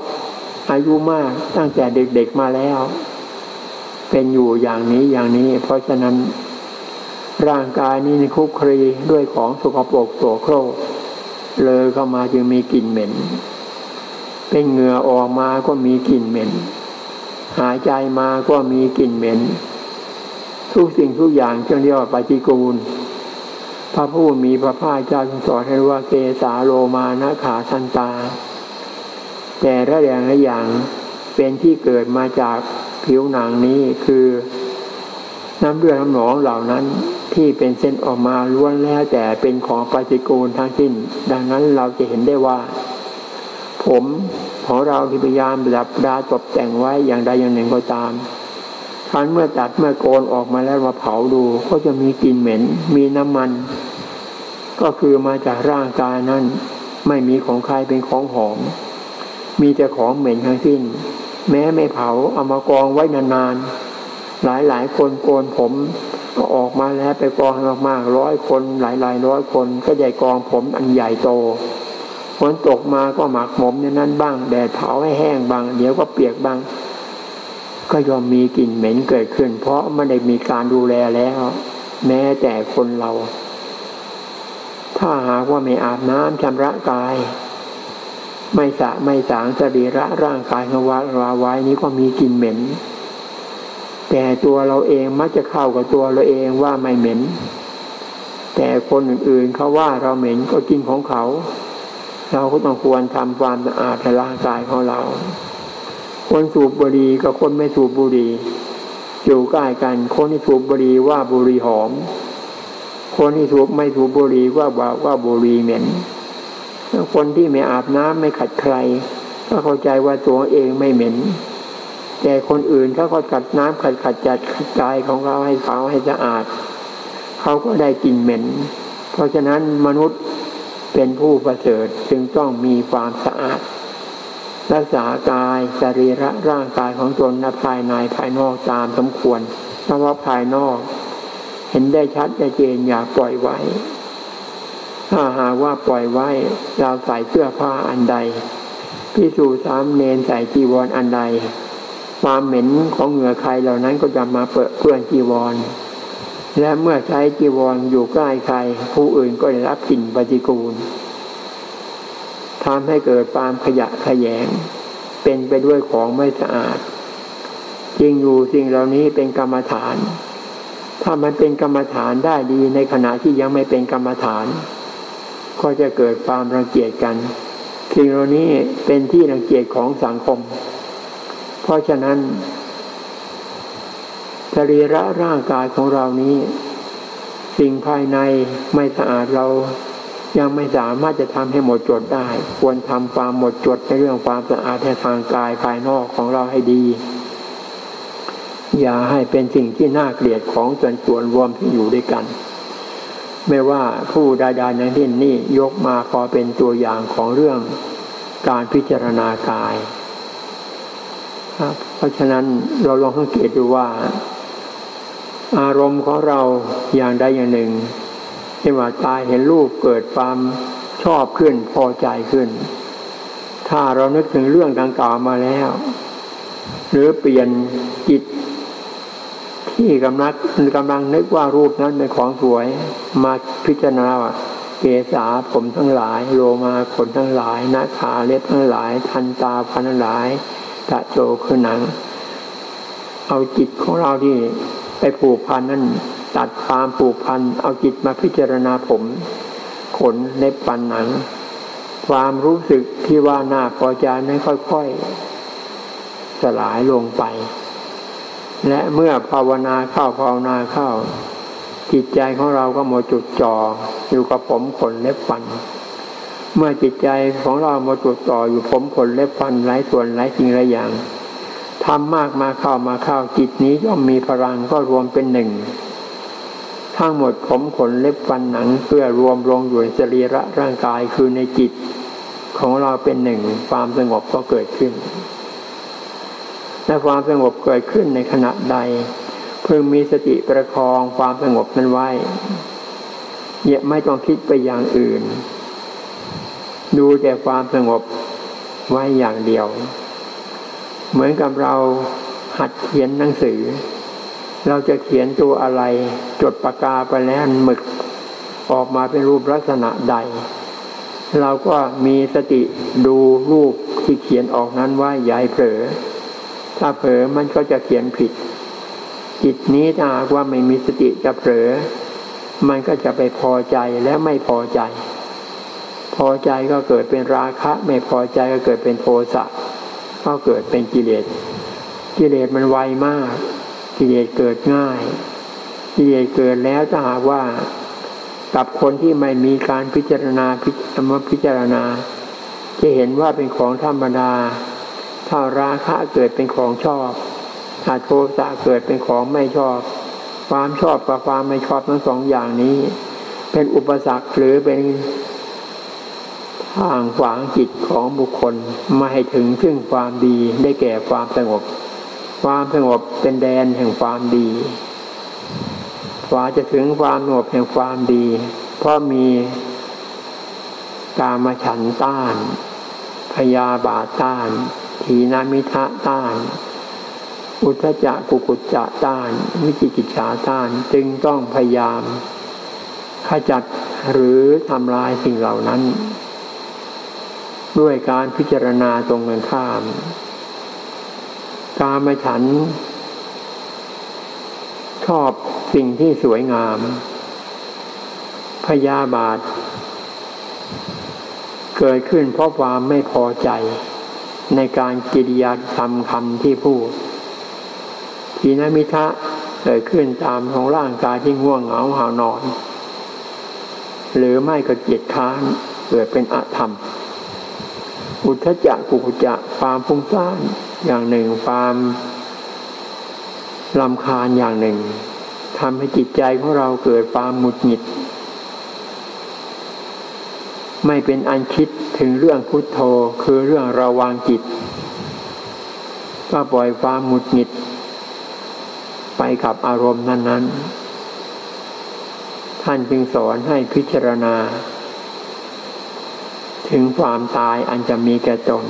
อายุมากตั้งแต่เด็กๆมาแล้ว เป็นอยู่อย่างนี้อย่างนี้ เพราะฉะนั้น ร่างกายนี้ในคุกครีด้วยของสกปรกโสโครกเลยเข้ามาจึงมีกลิ่นเหม็น เป็นเหงื่อออกมาก็มีกลิ่นเหม็น หายใจมาก็มีกลิ่นเหม็น ทุกสิ่งทุกอย่างจึงเรียกว่าปฏิกูล พระผู้มีพระภาคเจ้าทรงสอนให้ว่าเกสาโลมานะขาทันตา แต่ละอย่างละอย่างเป็นที่เกิดมาจากผิวหนังนี้คือน้ำเลือดน้ำหนองเหล่านั้นที่เป็นเส้นออกมาล้วนแล้วแต่เป็นของปฏิกูลทั้งสิ้น ดังนั้นเราจะเห็นได้ว่า ผม ของเราที่พยายามดับดาตกแต่งไว้อย่างใดอย่างหนึ่งก็ตามครั้นเมื่อตัดเมื่อโกนออกมาแล้วมาเผาดูก็จะมีกลิ่นเหม็น มีน้ำมัน ก็คือมาจากร่างกายนั้น ไม่มีของใครเป็นของหอม มีแต่ของเหม็นทั้งสิ้น แม้ไม่เผาเอามากองไว้นานๆหลายหลายคนโกนผมก็ออกมาแล้วไปกองมากๆร้อยคนหลายหลายร้อยคนก็ใหญ่กองผมอันใหญ่โต ฝนตกมาก็หมักหมมในนั้นบ้าง แดดเผาให้แห้งบ้าง เดี๋ยวก็เปียกบ้าง ก็ยอมมีกลิ่นเหม็นเกิดขึ้น เพราะไม่ได้มีการดูแลแล้ว แม้แต่คนเรา ถ้าหากว่าไม่อาบน้ำชำระกาย ไม่สะไม่สางสรีระร่างกายของเราไว้นี้ก็มีกลิ่นเหม็น แต่ตัวเราเองมักจะเข้ากับตัวเราเองว่าไม่เหม็น แต่คนอื่นๆเขาว่าเราเหม็นก็กินของเขา เราก็ต้องควรทำความสะอาดร่างกายของเรา คนสูบบุหรี่กับคนไม่สูบบุหรี่อยู่ใกล้กัน คนที่สูบบุหรี่ว่าบุหรี่หอม คนที่สูบไม่สูบบุหรี่ว่าว่าว่าบุหรี่เหม็น คนที่ไม่อาบน้ำไม่ขัดใคร ก็เข้าใจว่าตัวเองไม่เหม็น แต่คนอื่นถ้าเขาขัดน้ำขัดขัดจัดขัดใจของเราให้เขาให้สะอาด เขาก็ได้กลิ่นเหม็น เพราะฉะนั้นมนุษย์ เป็นผู้ประเสริฐจึงต้องมีความสะอาด รักษากายสรีระร่างกายของตนภายในภายนอกตามสมควรเพราะว่าภายนอก เห็นได้ชัดได้เจนอย่าปล่อยไว้ ถ้าหากว่าปล่อยไว้เราใส่เสื้อผ้าอันใดพิสูจสามเนนใส่จีวรออันใด ความเหม็นของเหงื่อใครเหล่านั้นก็จะมาเปื้อนจีวร และเมื่อใช้จีวรออยู่ใกล้ใคร ผู้อื่นก็ได้รับกลิ่นปฏิกูลทำให้เกิดความขยะขยง เป็นไปด้วยของไม่สะอาดจริงอยู่สิ่งเหล่านี้เป็นกรรมฐาน ถ้ามันเป็นกรรมฐานได้ดีในขณะที่ยังไม่เป็นกรรมฐาน ก็จะเกิดความรังเกียจกันสิ่งเหล่านี้เป็นที่รังเกียจของสังคม เพราะฉะนั้น รีระร่างกายของเรานี้ สิ่งภายในไม่สะอาดเรายังไม่สามารถจะทำให้หมดจดได้ ควรทำความหมดจดในเรื่องความสะอาดในทางกายภายนอกของเราให้ดี อย่าให้เป็นสิ่งที่น่าเกลียดของส่วนส่วนรวมที่อยู่ด้วยกัน ไม่ว่าผู้ใดๆในที่นี้ยกมาพอเป็นตัวอย่างของเรื่องการพิจารณากาย เพราะฉะนั้นเราลองสังเกตดูว่า อารมณ์ของเราอย่างใดอย่างหนึ่งเช่นว่าตายเห็นรูปเกิดความชอบขึ้นพอใจขึ้น ถ้าเรานึกถึงเรื่องดังกล่าวมาแล้ว หรือเปลี่ยนจิตที่กำลังกำลังนึกว่ารูปนั้นเป็นของสวย มาพิจารณาว่าเกษาผมทั้งหลาย โลมาขนทั้งหลายนาขาเล็บทั้งหลาย ทันตาพันทั้งหลายตะโจคือหนัง เอาจิตของเราที่ ไปผูกพันนั่นตัดความผูกพันเอาจิตมาพิจารณาผม ขนเล็บปันหนัง ความรู้สึกที่ว่าหน้าพอใจนั้นค่อยๆสลายลงไป และเมื่อภาวนาเข้าภาวนาเข้า จิตใจของเราก็หมดจุดจ่ออยู่กับผมขนเล็บฟัน เมื่อจิตใจของเราหมดจุดจ่ออยู่ผมขนเล็บฟันหลายส่วนหลายสิ่งหลายอย่าง ทำมากมาเข้ามาเข้าจิตนี้ย่อมมีพลังก็รวมเป็นหนึ่ง ทั้งหมดผมขนเล็บฟันหนังเพื่อรวมลงอยู่ในสรีระร่างกายคือในจิต ของเราเป็นหนึ่ง ความสงบก็เกิดขึ้น และความสงบเกิดขึ้นในขณะใดเพิ่งมีสติประคองความสงบนั้นไว้เนี่ยไม่ต้องคิดไปอย่างอื่น ดูแต่ความสงบไว้อย่างเดียว เหมือนกับเราหัดเขียนหนังสือ เราจะเขียนตัวอะไร จดปากกาไปแล้วหมึกออกมาเป็นรูปลักษณะใด เราก็มีสติดูรูปที่เขียนออกนั้นว่าอย่าเผลอ ถ้าเผลอมันก็จะเขียนผิด จิตนี้ถ้าหากว่าไม่มีสติจะเผลอ มันก็จะไปพอใจและไม่พอใจ พอใจก็เกิดเป็นราคะ ไม่พอใจก็เกิดเป็นโทสะ ก็เกิดเป็นกิเลส กิเลสมันไวมาก กิเลสเกิดง่าย กิเลสเกิดแล้วถ้าหากว่ากับคนที่ไม่มีการพิจารณาพิมาพิจารณา จะเห็นว่าเป็นของธรรมดา ถ้าราคะเกิดเป็นของชอบ ถ้าโทสะเกิดเป็นของไม่ชอบ ความชอบกับความไม่ชอบทั้งสองอย่างนี้ เป็นอุปสรรคหรือเป็น ทางขวางจิตของบุคคลไม่ให้ถึงซึ่งความดีได้แก่ความสงบ ความสงบเป็นแดนแห่งความดีกว่าจะถึงความสงบแห่งความดี เพราะมีกามฉันต้าน พยาบาทต้าน ทีนามิทะต้าน อุทจักกุกุจจะต้าน วิจิกิจฉาต้าน จึงต้องพยายามขจัดหรือทำลายสิ่งเหล่านั้น ด้วยการพิจารณาตรงกันข้าม กามฉัน ชอบสิ่งที่สวยงาม พยาบาท เกิดขึ้นเพราะความไม่พอใจ ในการกิริยาทำคำที่พูดทีนมิทะเกิดขึ้นตามของร่างกายที่ง่วงเหงาหานอน หรือไม่ก็เกียดค้านเกิดเป็นอธรรม อุทจักกุกุจะความฟุ้งซ่านอย่างหนึ่งความลำคาญอย่างหนึ่งทำให้จิตใจของเราเกิดความหมุดหงิด ไม่เป็นอันคิดถึงเรื่องพุทโธคือเรื่องระวังจิต ก็ปล่อยความหมุดหงิด ไปกับอารมณ์นั้น ๆ ท่านจึงสอนให้พิจารณา ถึงความตายอันจะมีแก่ตน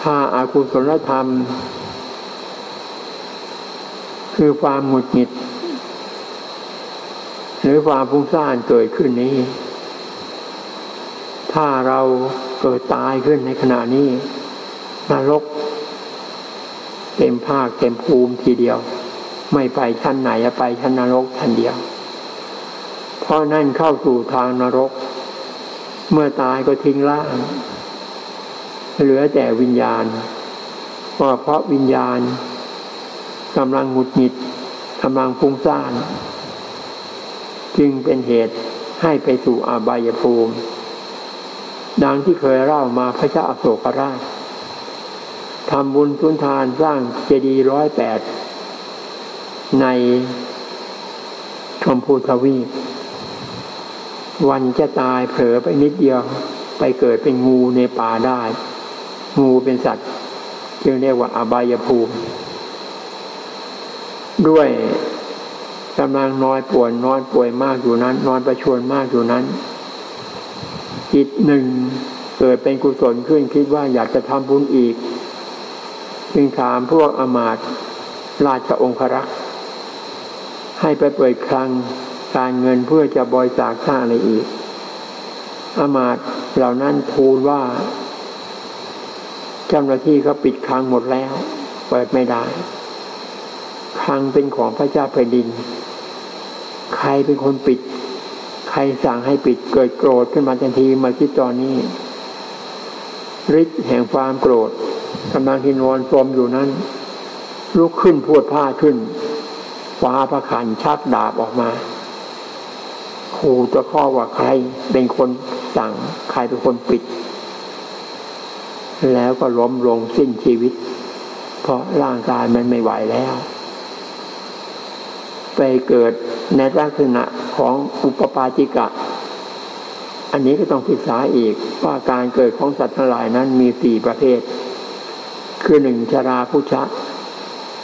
ถ้าอากุศลธรรม คือความหงุดหงิด หรือความฟุ้งซ่านเกิดขึ้นนี้ ถ้าเราเกิดตายขึ้นในขณะนี้นรก เต็มภาคเต็มภูมิทีเดียว ไม่ไปชั้นไหนไปชั้นนรกชั้นเดียว เพราะนั่นเข้าสู่ทางนรก เมื่อตายก็ทิ้งร่างเหลือแต่วิญญาณว่าเพราะวิญญาณกำลังหงุดหงิดกำลังฟุ้งซ่าน จึงเป็นเหตุให้ไปสู่อาบายภูมิ ดังที่เคยเล่ามาพระเจ้าอโศกราชทำบุญทุนทานสร้างเจดีย์ร้อยแปดในชมพูทวีป วันจะตายเผลอไปนิดเดียว ไปเกิดเป็นงูในป่าได้ งูเป็นสัตว์จึงเรียกว่าอบายภูมิ ด้วยกำลังนอนป่วยนอนป่วยมากอยู่นั้น นอนประชวนมากอยู่นั้น จิตหนึ่งเกิดเป็นกุศลขึ้นคิดว่าอยากจะทำบุญอีก จึงถามพวกอมาตราชองครักษ์ให้ไปเปิดคลัง การเงินเพื่อจะบริจาคสร้าอะไรอีกอมาตเหล่านั้นทูลว่า เจ้าหน้าที่เขาปิดคลังหมดแล้ว เปิดไม่ได้คลังเป็นของพระเจ้าแผ่นดิน ใครเป็นคนปิด ใครสั่งให้ปิดเกิดโกรธขึ้นมาทันทีมาคิดตอนนี้ฤทธิ์แห่งความโกรธกำลังทินวนฟมอยู่นั้น ลุกขึ้นพูดผ้าขึ้นฟ้าประคันชักดาบออกมา ขู่จะข้อว่าใครเป็นคนสั่ง ใครเป็นคนปิด แล้วก็ล้มลงสิ้นชีวิต เพราะร่างกายมันไม่ไหวแล้ว ไปเกิดในลักษณะของอุปปาจิกะ อันนี้ก็ต้องศึกษาอีกว่าการเกิดของสัตว์ทั้งหลายนั้นมีสี่ประเภท คือหนึ่งชราพุชะ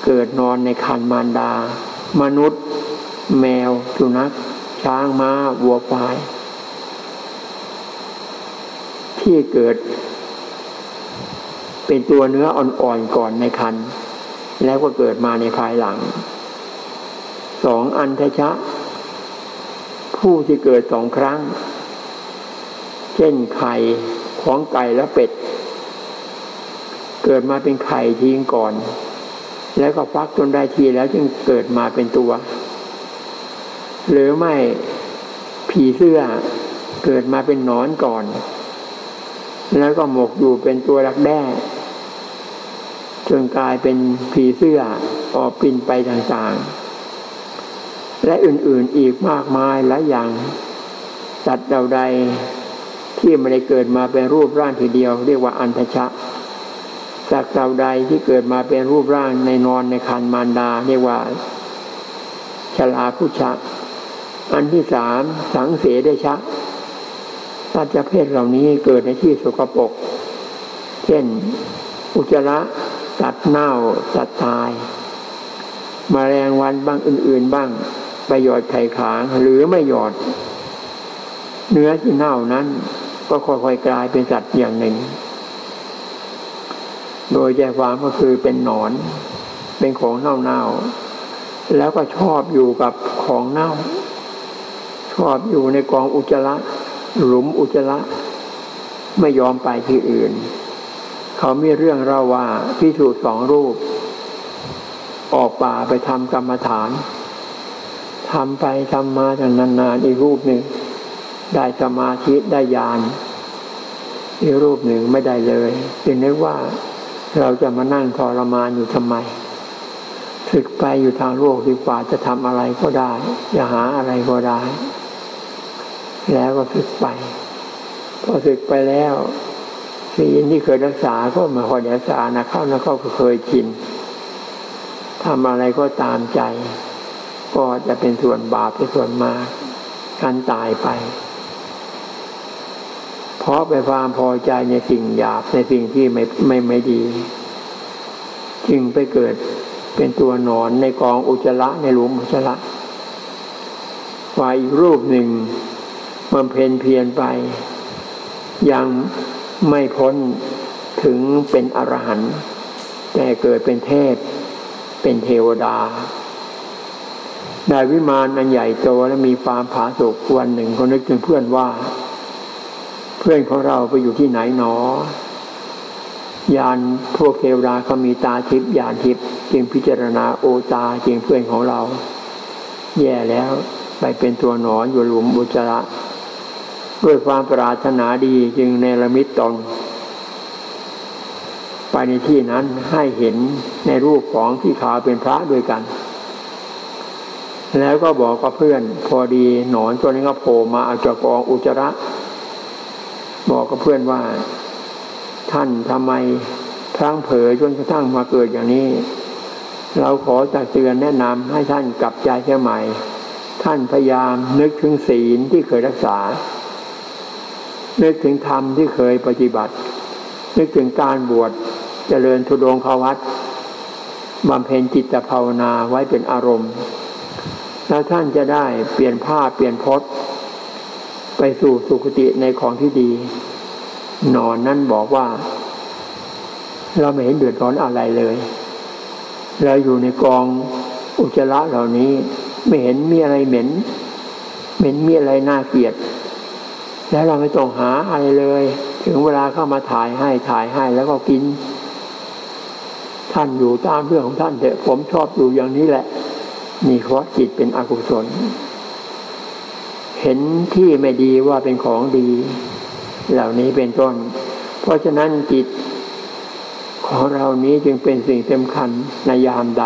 เกิดนอนในคันมารดา มนุษย์ แมวสุนัข ช้างม้าวัวควาย ที่เกิด เป็นตัวเนื้ออ่อนๆก่อนในคัน แล้วก็เกิดมาในภายหลัง สองอันทชะ ผู้ที่เกิดสองครั้ง เช่นไข่ของไก่และเป็ด เกิดมาเป็นไข่ทิ้งก่อน แล้วก็ฟักจนได้ทีแล้วจึงเกิดมาเป็นตัว หรือไม่ผีเสื้อเกิดมาเป็นนอนก่อน แล้วก็หมกอยู่เป็นตัวรักแด้จนกลายเป็นผีเสื้อออกปินไปต่างๆ และอื่นๆอีกมากมายหลายอย่างสัตว์เราใดที่ไม่ได้เกิดมาเป็นรูปร่างทีเดียว เรียกว่าอันทชะสัตว์เราใดที่เกิดมาเป็นรูปร่างในนอนในคันมารดา เรียกว่าชลาผู้ชะ อันที่สามสังเสได้ชะสัตว์เภทเหล่านี้เกิดในที่สกปรกเช่น อุจจาระสัตว์เน่าสัตว์ตายมแมลงวันบ้างอื่น ๆบ้างไปหยอดไข่ขางหรือไม่หยอด เนื้อที่เน่านั้น ก็ค่อยๆกลายเป็นสัตว์อย่างหนึ่ง โดยใจความก็คือเป็นหนอน เป็นของเน่าๆแล้วก็ชอบอยู่กับของเน่า ชอบอยู่ในกองอุจจาระหลุมอุจจาระไม่ยอมไปที่อื่น เขามีเรื่องเล่าว่าพิสูจสองรูป ออกป่าไปทำกรรมฐานทำไปทำมาจนนานๆอีกรูปหนึ่ง ได้สมาธิได้ญาณอีกรูปหนึ่งไม่ได้เลยจึงนึกว่าเราจะมานั่งทรมานอยู่ทำไมศึกไปอยู่ทางโลกดีกว่าจะทำอะไรก็ได้ จะหาอะไรก็ได้ แล้วก็ศึกไปพอศึกไปแล้วศีลที่เคยรักษาก็มาคอยรักษานะเข้านะเข้าก็เคยชินทำอะไรก็ตามใจ ก็จะเป็นส่วนบาปเป็นส่วนมากการตายไป เพราะไปความพอใจในสิ่งหยาบในสิ่งที่ไม่ไม่ไม่ดี จึงไปเกิดเป็นตัวหนอนในกองอุจจาระในหลุมอุจจาระฝ่ายอีกรูปหนึ่ง มันเพนเพียนไป ยังไม่พ้นถึงเป็นอรหันต์แต่เกิดเป็นเทพ เป็นเทวดาได้วิมานอันใหญ่โตและมีความผาสุกวันหนึ่งก็นึกถึงเพื่อนว่า เพื่อนของเราไปอยู่ที่ไหนหนอยานพวกเทวดาเขามีตาทิพย์ยานทิพย์จึงพิจารณาโอตาจึงเพื่อนของเรา แย่แล้วไปเป็นตัวหนอนอยู่หลุมบุจระ ด้วยความปรารถนาดีจึงเนรมิตตนไปในที่นั้นให้เห็นในรูปของที่ขาวเป็นพระด้วยกัน แล้วก็บอกกับเพื่อน พอดีหนอนตัวนี้ก็โผล่มาอาจากกองอุจระ บอกกับเพื่อนว่า ท่านทำไมพลังเผยจนกระทั่งมาเกิดอย่างนี้ เราขอจะเตือนแนะนำให้ท่านกลับใจแค่ใหม่ ท่านพยายามนึกถึงศีลที่เคยรักษา นึกถึงธรรมที่เคยปฏิบัติ นึกถึงการบวชเจริญทุดงควัตบำเพ็ญจิตภาวนาไว้เป็นอารมณ์ แล้วท่านจะได้เปลี่ยนผ้าเปลี่ยนพศไปสู่สุคติในของที่ดี นอนนั่นบอกว่า เราไม่เห็นเดือดร้อนอะไรเลยเราอยู่ในกองอุจจาระเหล่านี้ ไม่เห็นมีอะไรเหม็นเหม็นมีอะไรน่าเกลียด แล้วเราไม่ต้องหาอะไรเลย ถึงเวลาเข้ามาถ่ายให้ถ่ายให้แล้วก็กิน ท่านอยู่ตามเรื่องของท่านเถอะผมชอบอยู่อย่างนี้แหละนี่เพราะจิตเป็นอกุศล เห็นที่ไม่ดีว่าเป็นของดี เหล่านี้เป็นต้น เพราะฉะนั้นจิต ของเรานี้จึงเป็นสิ่งสำคัญในยามใด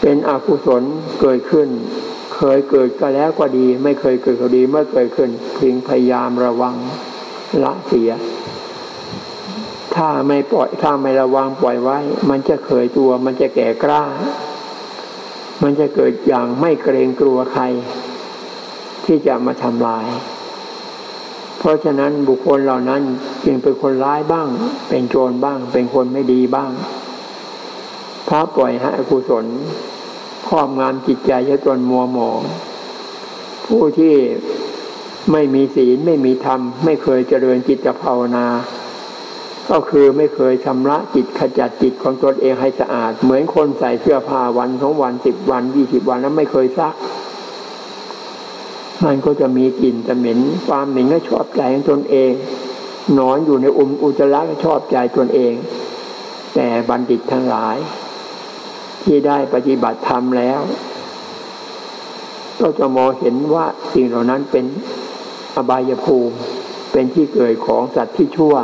เป็นอกุศลเกิดขึ้น เคยเกิดก็แล้วก็ดี ไม่เคยเกิดก็ดีเมื่อเกิดขึ้นเพียงพยายามระวังละเสีย ถ้าไม่ปล่อยถ้าไม่ระวังปล่อยไว้ มันจะเคยตัว มันจะแก่กล้า มันจะเกิดอย่างไม่เกรงกลัวใคร ที่จะมาทำลาย เพราะฉะนั้นบุคคลเหล่านั้นจึงเป็นคนร้ายบ้าง เป็นโจรบ้าง เป็นคนไม่ดีบ้างพระปล่อยให้อกุศล ครอบงำจิตใจจนมัวหมอง ผู้ที่ไม่มีศีลไม่มีธรรม ไม่เคยเจริญจิตภาวนา ก็คือไม่เคยชำระจิตขจัดจิตของตนเองให้สะอาด เหมือนคนใส่เสื้อผ้าวันสองวันสิบวันยี่สิบวันแล้วไม่เคยซัก มันก็จะมีกลิ่นจะเหม็นความเหม็นก็ชอบใจของตนเองนอนอยู่ในอุมอุจจาระก็ชอบใจตนเอง แต่บัณฑิตทั้งหลาย ที่ได้ปฏิบัติธรรมแล้ว ก็จะมองเห็นว่าสิ่งเหล่านั้นเป็นอบายภูมิ เป็นที่เกิดของสัตว์ที่ชั่ว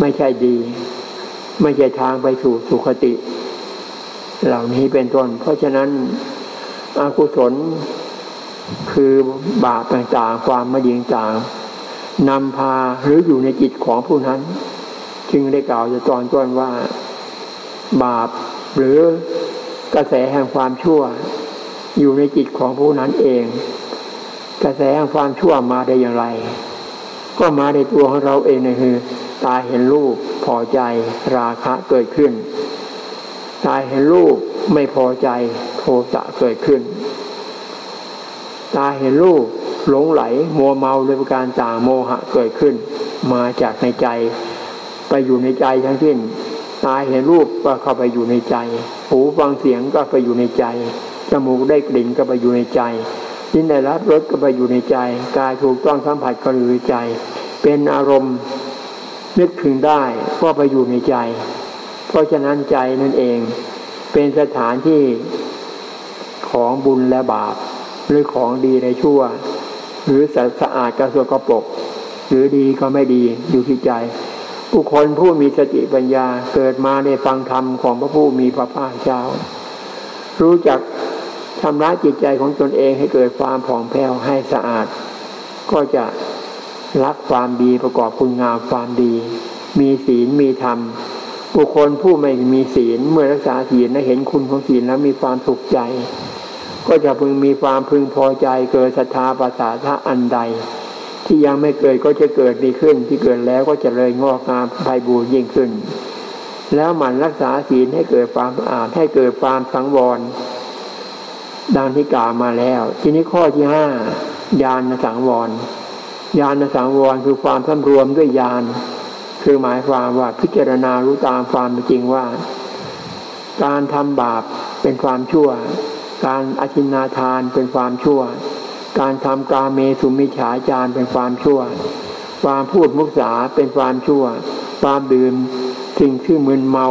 ไม่ใช่ดี ไม่ใช่ทางไปสู่สุคติ เหล่านี้เป็นต้น เพราะฉะนั้นอากุศลคือบาปต่างๆความไม่ดีต่างนำพาหรืออยู่ในจิตของผู้นั้น จึงได้กล่าวจะตอนต้นว่า บาป หรือกระแสแห่งความชั่ว อยู่ในจิตของผู้นั้นเอง กระแสแห่งความชั่วมาได้อย่างไร ก็มาในตัวของเราเองนะคือตาเห็นรูปพอใจราคะเกิดขึ้น ตาเห็นรูปไม่พอใจโทสะเกิดขึ้น ตาเห็นรูปหลงไหลมัวเมาด้วยการต่างโมหะเกิดขึ้น มาจากในใจ ไปอยู่ในใจทั้งสิ้น ตาเห็นรูปก็เข้าไปอยู่ในใจ หูฟังเสียงก็ไปอยู่ในใจ จมูกได้กลิ่นก็ไปอยู่ในใจลิ้นได้รับรสก็ไปอยู่ในใจ กายถูกต้องสัมผัสก็อยู่ในใจ เป็นอารมณ์นึกถึงได้ก็ไปอยู่ในใจ เพราะฉะนั้นใจนั่นเอง เป็นสถานที่ของบุญและบาป หรือของดีในชั่ว หรือสะอาดกระสกปรกหรือดีก็ไม่ดีอยู่ที่ใจ ผู้คนผู้มีสติปัญญาเกิดมาในฟังธรรมของพระผู้มีพระภาคเจ้า รู้จักชำระจิตใจของตนเองให้เกิดความผ่องแผ้วให้สะอาด ก็จะรักความดีประกอบคุณงามความดี มีศีลมีธรรม บุคคลผู้ไม่มีศีลเมื่อรักษาศีลและเห็นคุณของศีลแล้วมีความสุขใจ ก็จะพึงมีความพึงพอใจเกิดศรัทธาปัสสาทะอันใด ที่ยังไม่เกิดก็จะเกิดดีขึ้น ที่เกิดแล้วก็จะเลยงอกงามไพบูรยิ่งขึ้น แล้วหมั่นรักษาศีลให้เกิดความสะอาดให้เกิดความสังวรดังที่กล่าวมาแล้ว ทีนี้ข้อที่ห้าญาณสังวรญาณสังวรคือความสำรวมด้วยญาณคือหมายความว่าพิจารณารู้ตามความจริงว่า การทำบาปเป็นความชั่ว การอชินาทานเป็นความชั่ว การทำกาเมสุมิฉาจารเป็นความชั่ว ความพูดมุสาเป็นความชั่ว ความดื่มสิ่งที่มึนเมา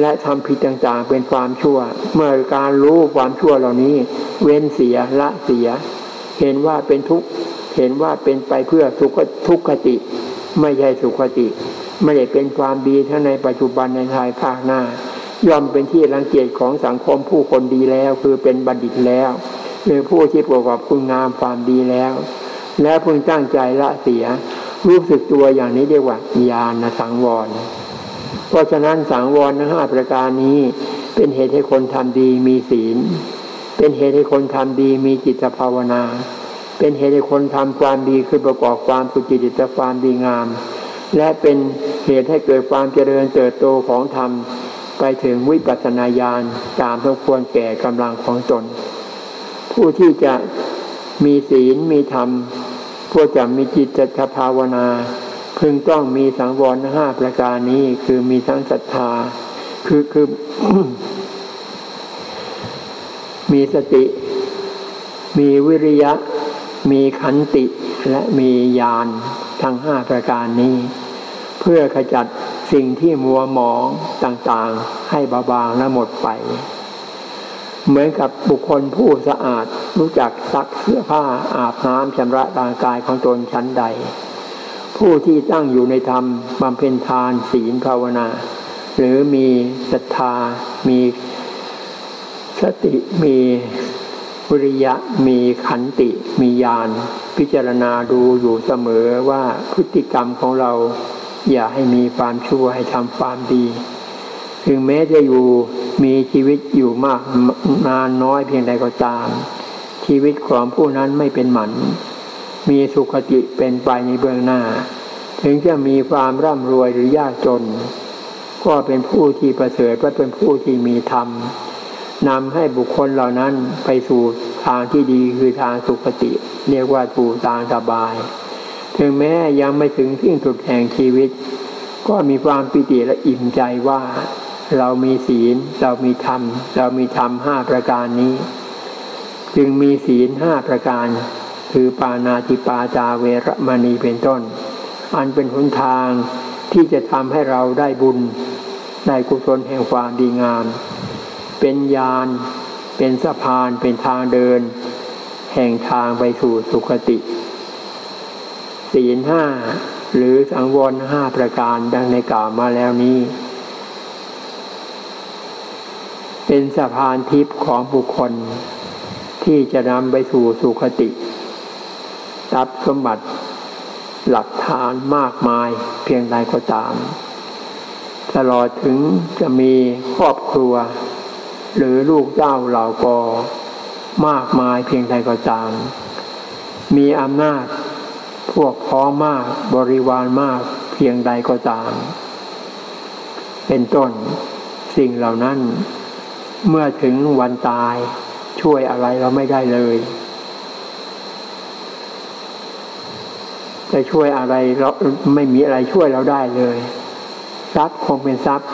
และทำผิดต่างๆเป็นความชั่ว เมื่อการรู้ความชั่วเหล่านี้ เว้นเสียละเสีย เห็นว่าเป็นทุกข์เห็นว่าเป็นไปเพื่อทุกทุกขติ ไม่ใช่สุขติ ไม่ได้เป็นความดีทั้งในปัจจุบันในทายภาคหน้า ย่อมเป็นที่รังเกียจของสังคมผู้คนดีแล้ว คือเป็นบัณฑิตแล้ว หรือผู้ที่ประกอบคุณงามความดีแล้ว แล้วพึงตั้งใจละเสีย รู้สึกตัวอย่างนี้เรียกว่าญาณสังวร เพราะฉะนั้นสังวรทั้งห้าประการนี้ เป็นเหตุให้คนทำดีมีศีล เป็นเหตุให้คนทำดีมีจิตภาวนา เป็นเหตุให้คนทำความดีคือประกอบความสุจริตความดีงาม และเป็นเหตุให้เกิดความเจริญเติบโตของธรรมไปถึงวิปัสสนาญาณตามทุกควรแก่กำลังของตน ผู้ที่จะมีศีลมีธรรม ผู้จะมีจิตจภาวนา พึงต้องมีสังวรห้าประการนี้ คือมีทั้งศรัทธา คือคือ มีสติ มีวิริยะ มีขันติและมีญาณทั้งห้าประการนี้ เพื่อขจัดสิ่งที่มัวหมองต่างๆ ให้บาบางและหมดไป เหมือนกับบุคคลผู้สะอาดรู้จักซักเสื้อผ้าอาบน้ำชำระร่างกายของตนชั้นใด ผู้ที่ตั้งอยู่ในธรรมบำเพ็ญทานศีลภาวนา หรือมีศรัทธา มีสติมีวิริยะมีขันติมีญาณพิจารณาดูอยู่เสมอว่าพฤติกรรมของเรา อย่าให้มีความชั่วให้ทำความดี ถึงแม้จะอยู่ มีชีวิตอยู่มากนานน้อยเพียงใดก็ตาม ชีวิตของผู้นั้นไม่เป็นหมัน มีสุขติเป็นไปในเบื้องหน้า ถึงจะมีความร่ำรวยหรือยากจน ก็เป็นผู้ที่ประเสริฐและเป็นผู้ที่มีธรรมนำให้บุคคลเหล่านั้นไปสู่ทางที่ดีคือทางสุขติ เรียกว่าถูทางสบาย ถึงแม้ยังไม่ถึงที่สุดแห่งชีวิต ก็มีความปิติและอิ่มใจว่า เรามีศีล เรามีธรรม เรามีธรรมห้าประการนี้ จึงมีศีลห้าประการ คือปานาติปาจาเวรมณีเป็นต้น อันเป็นหนทางที่จะทำให้เราได้บุญได้กุศลแห่งความดีงาม เป็นยาน เป็นสะพานเป็นทางเดิน แห่งทางไปสู่สุคติ ศีลห้าหรือสังวรห้าประการดังในกล่าวมาแล้วนี้ เป็นสะพานทิพย์ของบุคคล ที่จะนำไปสู่สุคติรับสมบัติหลักฐานมากมายเพียงใดก็ตาม ตลอดถึงจะมีครอบครัว หรือลูกเจ้าเหล่ากอมากมายเพียงใดก็ตาม มีอำนาจพวกพ้องมากบริวารมากเพียงใดก็ตาม เป็นต้นสิ่งเหล่านั้น เมื่อถึงวันตายช่วยอะไรเราไม่ได้เลย จะช่วยอะไรเราไม่มีอะไรช่วยเราได้เลยทรัพย์คงเป็นทรัพย์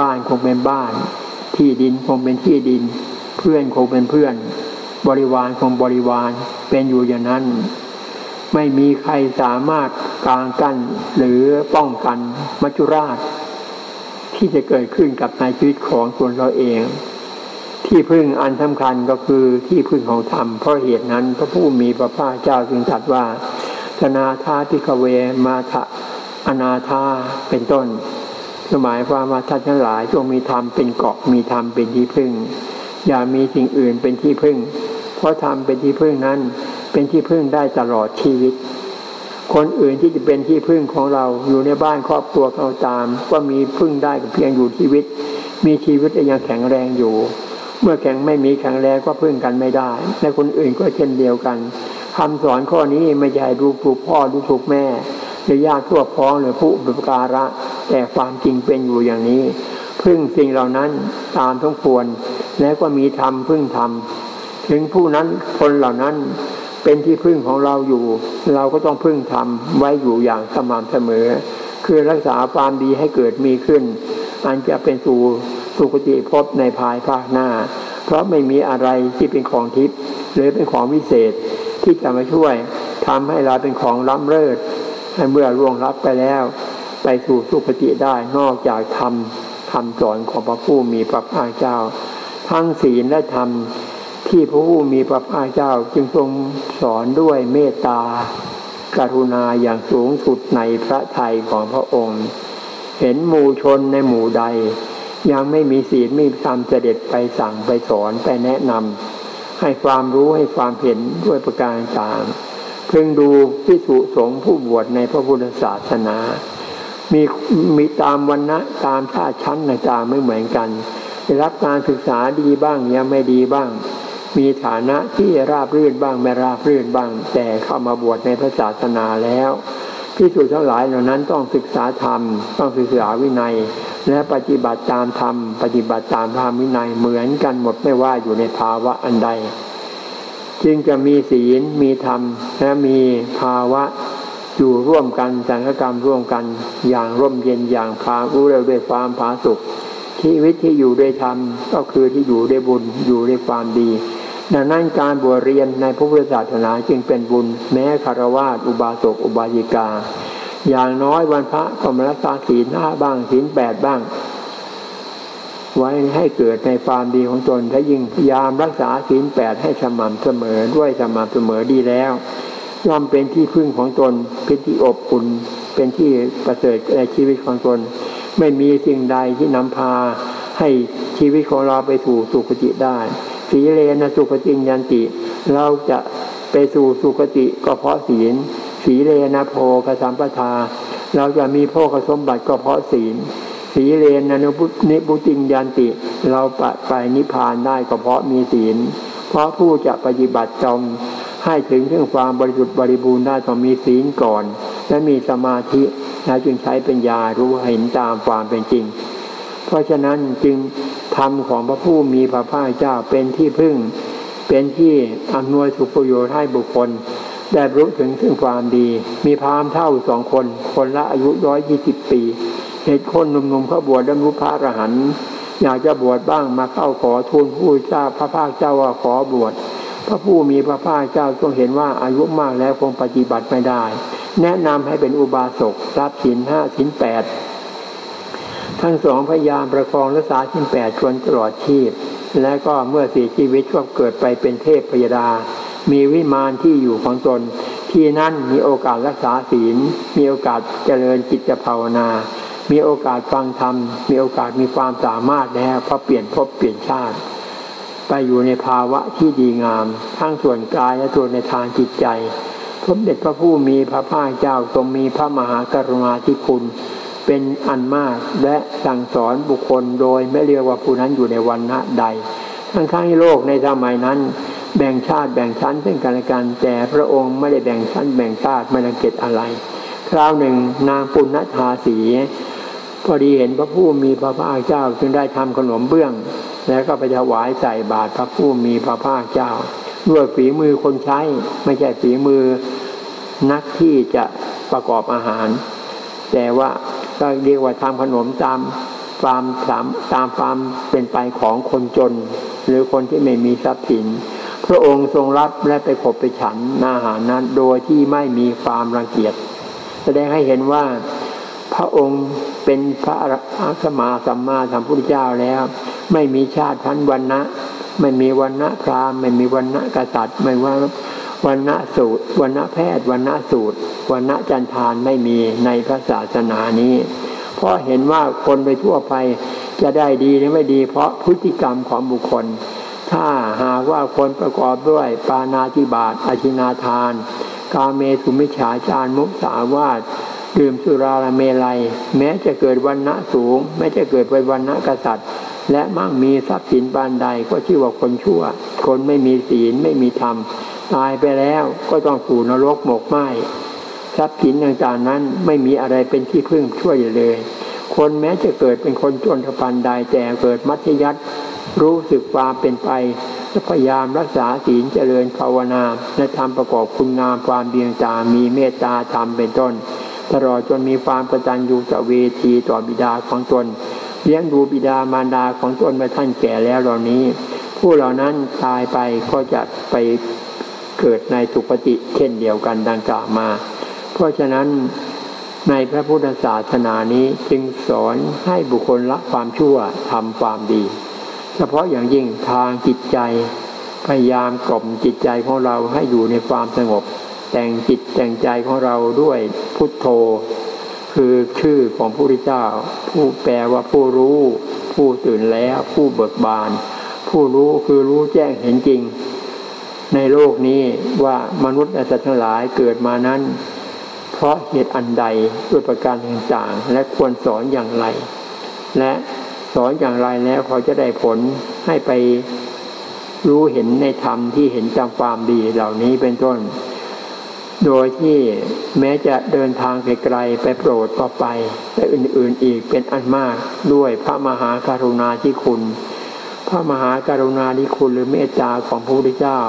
บ้านคงเป็นบ้าน ที่ดินคงเป็นที่ดิน เพื่อนคงเป็นเพื่อน บริวารคงบริวารเป็นอยู่อย่างนั้น ไม่มีใครสามารถกางกั้นหรือป้องกันมัจจุราช ที่จะเกิดขึ้นกับในชีวิตของส่วนเราเอง ที่พึ่งอันสำคัญก็คือที่พึ่งของธรรมเพราะเหตุนั้นพระผู้มีพระภาคเจ้าจึงตรัสว่าธนาธาติกเวมาทะอนาธาเป็นต้นหมายความว่าท่านทั้งหลายจงมีธรรมเป็นเกาะมีธรรมเป็นที่พึ่ง อย่ามีสิ่งอื่นเป็นที่พึ่ง เพราะธรรมเป็นที่พึ่งนั้น เป็นที่พึ่งได้ตลอดชีวิต คนอื่นที่จะเป็นที่พึ่งของเราอยู่ในบ้านครอบครัวเราตาม ก็มีพึ่งได้เพียงอยู่ชีวิต มีชีวิตยังแข็งแรงอยู่ เมื่อแข็งไม่มีแข็งแรงก็พึ่งกันไม่ได้และคนอื่นก็เช่นเดียวกันคำสอนข้อนี้ไม่ใช่ดูถูกพ่อดูถูกแม่หรือญาติทั่วพ้องหรือผู้บุปการะ แต่ความจริงเป็นอยู่อย่างนี้ พึ่งสิ่งเหล่านั้นตามทุกควร แล้วก็มีธรรมพึ่งธรรมถึงผู้นั้นคนเหล่านั้นเป็นที่พึ่งของเราอยู่ เราก็ต้องพึ่งธรรมไว้อยู่อย่างสม่ำเสมอ คือรักษาความดีให้เกิดมีขึ้น อันจะเป็นสู่ สุคติพบในภายภาคหน้า เพราะไม่มีอะไรที่เป็นของทิพย์หรือเป็นของวิเศษ ที่จะมาช่วยทำให้เราเป็นของล้ำเลิศให้เมื่อล่วงรับไปแล้ว ไปสู่สุคติได้นอกจากทำคำสอนของพระผู้มีพระภาคเจ้า ทั้งศีลและธรรมที่พระผู้มีพระภาคเจ้าจึงทรงสอนด้วยเมตตาการุณาอย่างสูงสุดในพระทัยของพระองค์ เห็นหมู่ชนในหมู่ใด ยังไม่มีศีลไมีธรรมเสด็จไปสั่งไปสอนไปแนะนำให้ความรู้ให้ความเห็นด้วยประการต่างเพิ่งดูพิสุสงฆ์ผู้บวชในพระพุทธศาสนา มีมีตามวันนะตามชาติชั้นต่างไม่เหมือนกันได้รับการศึกษาดีบ้างยังไม่ดีบ้าง มีฐานะที่ราบรื่นบ้างไม่ราบรื่นบ้าง แต่เข้ามาบวชในพระศาสนาแล้วพิสุทั้งหลายเหล่านั้นต้องศึกษาธรรม ต้องศึกษาวินัย และปฏิบัติตามธรรมปฏิบัติตามธรรมวินัยเหมือนกันหมดไม่ว่าอยู่ในภาวะอันใด จึงจะมีศีลมีธรรมและมีภาวะอยู่ร่วมกันสังฆกรรมร่วมกันอย่างร่มเย็นอย่างพารู้เร็วด้วยความผาสุขชีวิตที่อยู่ด้วยธรรมก็คือที่อยู่ด้วยบุญอยู่ด้วยความดีดังนั้นการบวชเรียนในพระพุทธศาสนาจึงเป็นบุญแม้คารวะอุบาสกอุบาสิกา อย่างน้อยวันพระก็มารักษาศีลห้าบ้างศีลแปดบ้าง ไว้ให้เกิดในความดีของตนถ้ายิ่งพยายามรักษาศีลแปดให้สม่ำเสมอด้วยสม่ำเสมอดีแล้วย่อมเป็นที่พึ่งของตนเป็นที่อบอุ่นเป็นที่ประเสริฐในชีวิตของตน ไม่มีสิ่งใดที่นำพาให้ชีวิตของเราไปสู่สุคติได้สีเลนะสุคติยันติ เราจะไปสู่สุคติก็เพราะศีล สีเลนะโพกสัมปทา เราจะมีโภคสมบัติก็เพราะศีล สีเลนนุพุนิพุติงยันติ เราไปไปนิพพานได้ก็เพราะมีศีล เพราะผู้จะปฏิบัติจอมให้ถึงเรื่องความบริสุทธิ์บริบูรณ์ได้ต้องมีศีลก่อน และมีสมาธิแล้วจึงใช้เป็นยารู้เห็นตามความเป็นจริง เพราะฉะนั้นจึงธรรมของพระผู้มีพระภาคเจ้าเป็นที่พึ่ง เป็นที่อำนวยสุขประโยชน์ให้บุคคล ได้รู้ถึงซึ่งความดี มีพรามเท่าสองคน คนละอายุร้อยยี่สิบปีเหตุคนหนุ่มๆเขาบวชได้รู้พระอรหันต์อยากจะบวชบ้างมาเข้าขอทูลผู้เจ้าพระภาคเจ้าว่าขอบวชพระผู้มีพระภาคเจ้าต้องเห็นว่าอายุมากแล้วคงปฏิบัติไม่ได้ แนะนำให้เป็นอุบาสกรับศีลห้าศีลแปดทั้งสองพยายามประคองรักษาศีลแปดจนตลอดชีพ และก็เมื่อเสียชีวิตก็เกิดไปเป็นเทพพยดา มีวิมานที่อยู่ของตน ที่นั่นมีโอกาสรักษาศีล มีโอกาสเจริญจิตภาวนา มีโอกาสฟังธรรม มีโอกาสมีความสามารถแล้วพอเปลี่ยนภพเปลี่ยนชาติ ไปอยู่ในภาวะที่ดีงาม ทั้งส่วนกายและส่วนในทางจิตใจสมเด็จพระผู้มีพระภาคเจ้าทรงมีพระมหากรุณาธิคุณ เป็นอันมากและสั่งสอนบุคคลโดยไม่เรียกว่าผู้นั้นอยู่ในวันณะใด ทั้งทั้งโลกในสมัยนั้น แบ่งชาติแบ่งชั้นซึ่งกันและกันแต่พระองค์ไม่ได้แบ่งชั้นแบ่งชาติไม่รังเกียจอะไร คราวหนึ่งนางปุณณธาสีพอดีเห็นพระผู้มีพระภาคเจ้าจึงได้ทำขนมเบื้อง แล้วก็ไปถวายใส่บาตรพระผู้มีพระภาคเจ้าด้วยฝีมือคนใช้ ไม่ใช่ฝีมือนักที่จะประกอบอาหาร แต่ว่าก็เรียกว่าทำขนมตามความตามตามความเป็นไปของคนจน หรือคนที่ไม่มีทรัพย์สิน พระองค์ทรงรับและไปขบไปฉันอาหารนั้นโดยที่ไม่มีความรังเกียจ แสดงให้เห็นว่าพระองค์เป็นพระสมาสัมมาสัมพุทธเจ้าแล้ว ไม่มีชาติพันวันนะไม่มีวันณะพราหมณ์ไม่มีวันณะกษัตริย์ ไม่ว่าวันณะสูตรวันณะแพทย์วันณะสูตรวันณะจันทานไม่มีในพระศาสนานี้ เพราะเห็นว่าคนไปทั่วไปจะได้ดีหรือไม่ดี เพราะพฤติกรรมของบุคคล ถ้าหากว่าคนประกอบด้วยปานาธิบาตอาชินาทาน กาเมสุมิฉาจารมุสาวาตดื่มสุราเมลัย แม้จะเกิดวันณะสูง แม้จะเกิดเป็นวันณะกษัตริย์ และมั่งมีทรัพย์สินบานใดก็ชื่อว่าคนชั่ว คนไม่มีศีลไม่มีธรรม ตายไปแล้วก็ต้องสู่นรกหมกไหมทรัพย์สินต่างๆนั้นไม่มีอะไรเป็นที่พึ่งช่วยเลย คนแม้จะเกิดเป็นคนจนทพันใดแต่เกิดมัธยัติ รู้สึกความเป็นไปจะพยายามรักษาศีลเจริญภาวนาและทำประกอบคุณงามความเบียงตามีเมตตาธรรมเป็นต้น ตลอดจนมีความประจันอยู่ต่อเวทีต่อบิดาของตนเลี้ยงดูบิดามารดาของตนมาท่านแก่แล้วเหล่านี้ ผู้เหล่านั้นตายไปก็จะไปเกิดในสุคติเช่นเดียวกันดังกล่าวมา เพราะฉะนั้นในพระพุทธศาสนานี้จึงสอนให้บุคคลละความชั่วทำความดี เฉพาะอย่างยิ่งทางจิตใจ พยายามกล่อมจิตใจของเราให้อยู่ในความสงบ แต่งจิตแต่งใจของเราด้วยพุทโธ คือชื่อของพระพุทธเจ้า ผู้แปลว่าผู้รู้ ผู้ตื่นแล้ว ผู้เบิกบาน ผู้รู้คือรู้แจ้งเห็นจริง ในโลกนี้ว่ามนุษย์และสัตว์ทั้งหลายเกิดมานั้น เพราะเหตุอันใดด้วยประการต่างๆและควรสอนอย่างไร และ สอนอย่างไรแล้วเขาจะได้ผลให้ไปรู้เห็นในธรรมที่เห็นจำความดีเหล่านี้เป็นต้น โดยที่แม้จะเดินทางไกลๆไปโปรดต่อไปและอื่นๆอีกเป็นอันมากด้วยพระมหาการุณาธิคุณ พระมหาการุณาธิคุณหรือเมตตาของพระพุทธเจ้า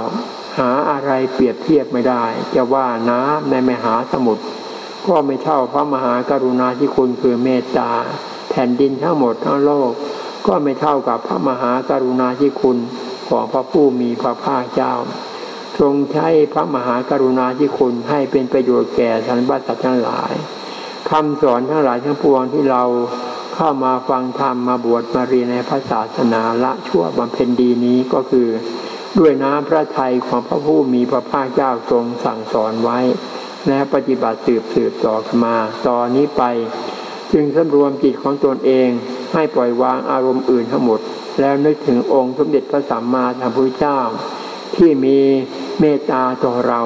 หาอะไรเปรียบเทียบไม่ได้ จะว่าน้ำในมหาสมุทรก็ไม่เท่าพระมหาการุณาธิคุณคือเมตตา แผ่นดินทั้งหมดทั้งโลก ก็ไม่เท่ากับพระมหาการุณาธิคุณของพระผู้มีพระภาคเจ้า ทรงใช้พระมหากรุณาธิคุณให้เป็นประโยชน์แก่สรรพสัตว์ทั้งหลายคำสอนทั้งหลายทั้งปวงที่เราเข้ามาฟังธรรมมาบวชมาเรียนในพระศาสนาละชั่วบำเพ็ญดีนี้ก็คือ ด้วยน้ำพระทัยของพระผู้มีพระภาคเจ้าทรงสั่งสอนไว้ และปฏิบัติสืบสืบต่อมาตอนนี้ไป จึงสำรวมจิตของตนเองให้ปล่อยวางอารมณ์อื่นทั้งหมด แล้วนึกถึงองค์สมเด็จพระสัมมาสัมพุทธเจ้า ที่มีเมตตาต่อเรา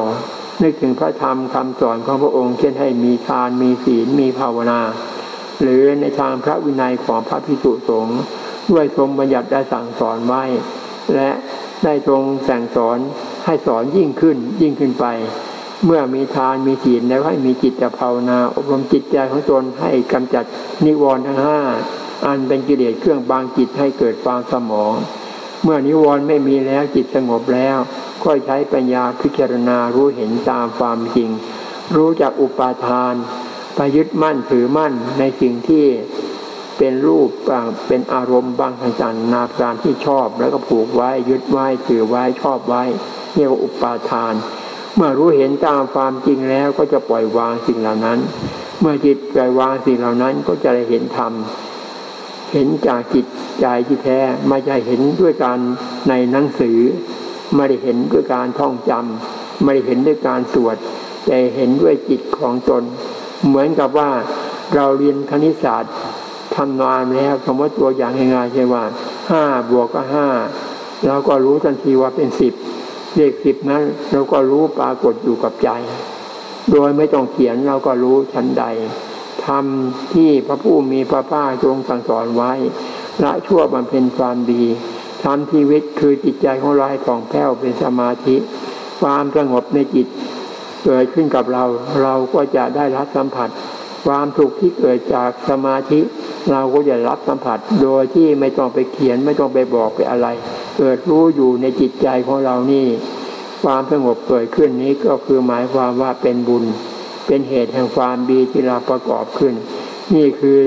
นึกถึงพระธรรมคำสอนของพระองค์เช่นให้มีทานมีศีลมีภาวนา หรือในทางพระวินัยของพระพิสุสงฆ์ด้วยทรงบัญญัติได้สั่งสอนไว้ และได้ทรงสั่งสอนให้สอนยิ่งขึ้นยิ่งขึ้นไป เมื่อมีทานมีศีลแล้วให้มีจิตภาวนา อบรมจิตใจของตนให้กำจัดนิวรณ์ทั้งห้าอันเป็นกิเลสเครื่องบางจิตให้เกิดความสมอง เมื่อนิวรณ์ไม่มีแล้วจิตสงบแล้วค่อยใช้ปัญญาพิจารณารู้เห็นตามความจริง รู้จักอุปาทานไปยึดมั่นถือมั่นในสิ่งที่เป็นรูปเป็นอารมณ์บางต่างๆนาการที่ชอบแล้วก็ผูกไว้ยึดไว้ถือไว้ชอบไว้เรียกว่าอุปาทาน เมื่อรู้เห็นตามความจริงแล้วก็จะปล่อยวางสิ่งเหล่านั้น เมื่อจิตปล่อยวางสิ่งเหล่านั้นก็จะได้เห็นธรรมเห็นจากจิตใจที่แท้ไม่ใช่เห็นด้วยการในหนังสือ ไม่ได้เห็นด้วยการท่องจำไม่ได้เห็นด้วยการสวด แต่เห็นด้วยจิตของตน เหมือนกับว่าเราเรียนคณิตศาสตร์ทำนานแล้วคำว่าตัวอย่างง่ายๆใช่ว่าห้าบวกก็ห้าเราก็รู้ทันทีว่าเป็นสิบ เลขสิบนั้น เราก็รู้ปรากฏอยู่กับใจ โดยไม่ต้องเขียนเราก็รู้ชั้นใดทำที่พระผู้มีพระภาคทรงสั่งสอนไว้ละชั่วบำเพ็ญความดีทำชีวิตคือจิตใจของเราให้ของแผ้วเป็นสมาธิ ความสงบในจิต เกิดขึ้นกับเรา เราก็จะได้รับสัมผัส ความสุขที่เกิดจากสมาธิ เราก็จะรับสัมผัส โดยที่ไม่ต้องไปเขียนไม่ต้องไปบอกไปอะไร เกิดรู้อยู่ในจิตใจของเรานี่ ความสงบเกิดขึ้นนี้ก็คือหมายความว่าเป็นบุญ เป็นเหตุแห่งความดีที่เราประกอบขึ้น นี่คือ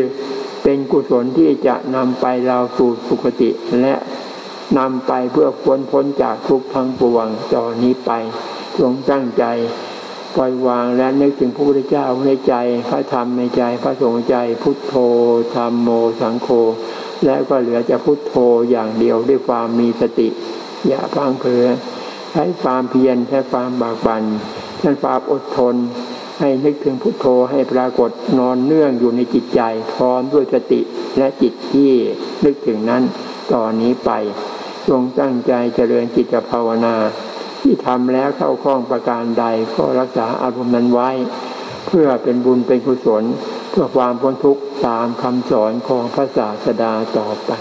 เป็นกุศลที่จะนำไปเราสู่สุคติและนำไปเพื่อพ้นพ้นจากทุกข์ทั้งปวงจอนี้ไปจงตั้งใจ ปล่อยวางและนึกถึงพระพุทธเจ้าในใจ พระธรรมในใจ พระสงฆ์ใจ พุทโธธรรมโมสังโฆ และก็เหลือจะพุทโธอย่างเดียวด้วยความมีสติ อย่าพังเพลอใช้ความเพียรใช้ความบากบัน่นใช้ความอดทน ให้นึกถึงพุทโธให้ปรากฏนอนเนื่องอยู่ในจิตใจ พร้อมด้วยสติและจิตที่นึกถึงนั้นตอนนี้ไปจงตั้งใจเจริญจิตภาวนา ที่ทำแล้วเข้าคล้องประการใดก็รักษาอารมณ์นั้นไว้ เพื่อเป็นบุญเป็นกุศล เพื่อความพ้นทุกข์ตามคำสอนของพระศาสดาต่อไป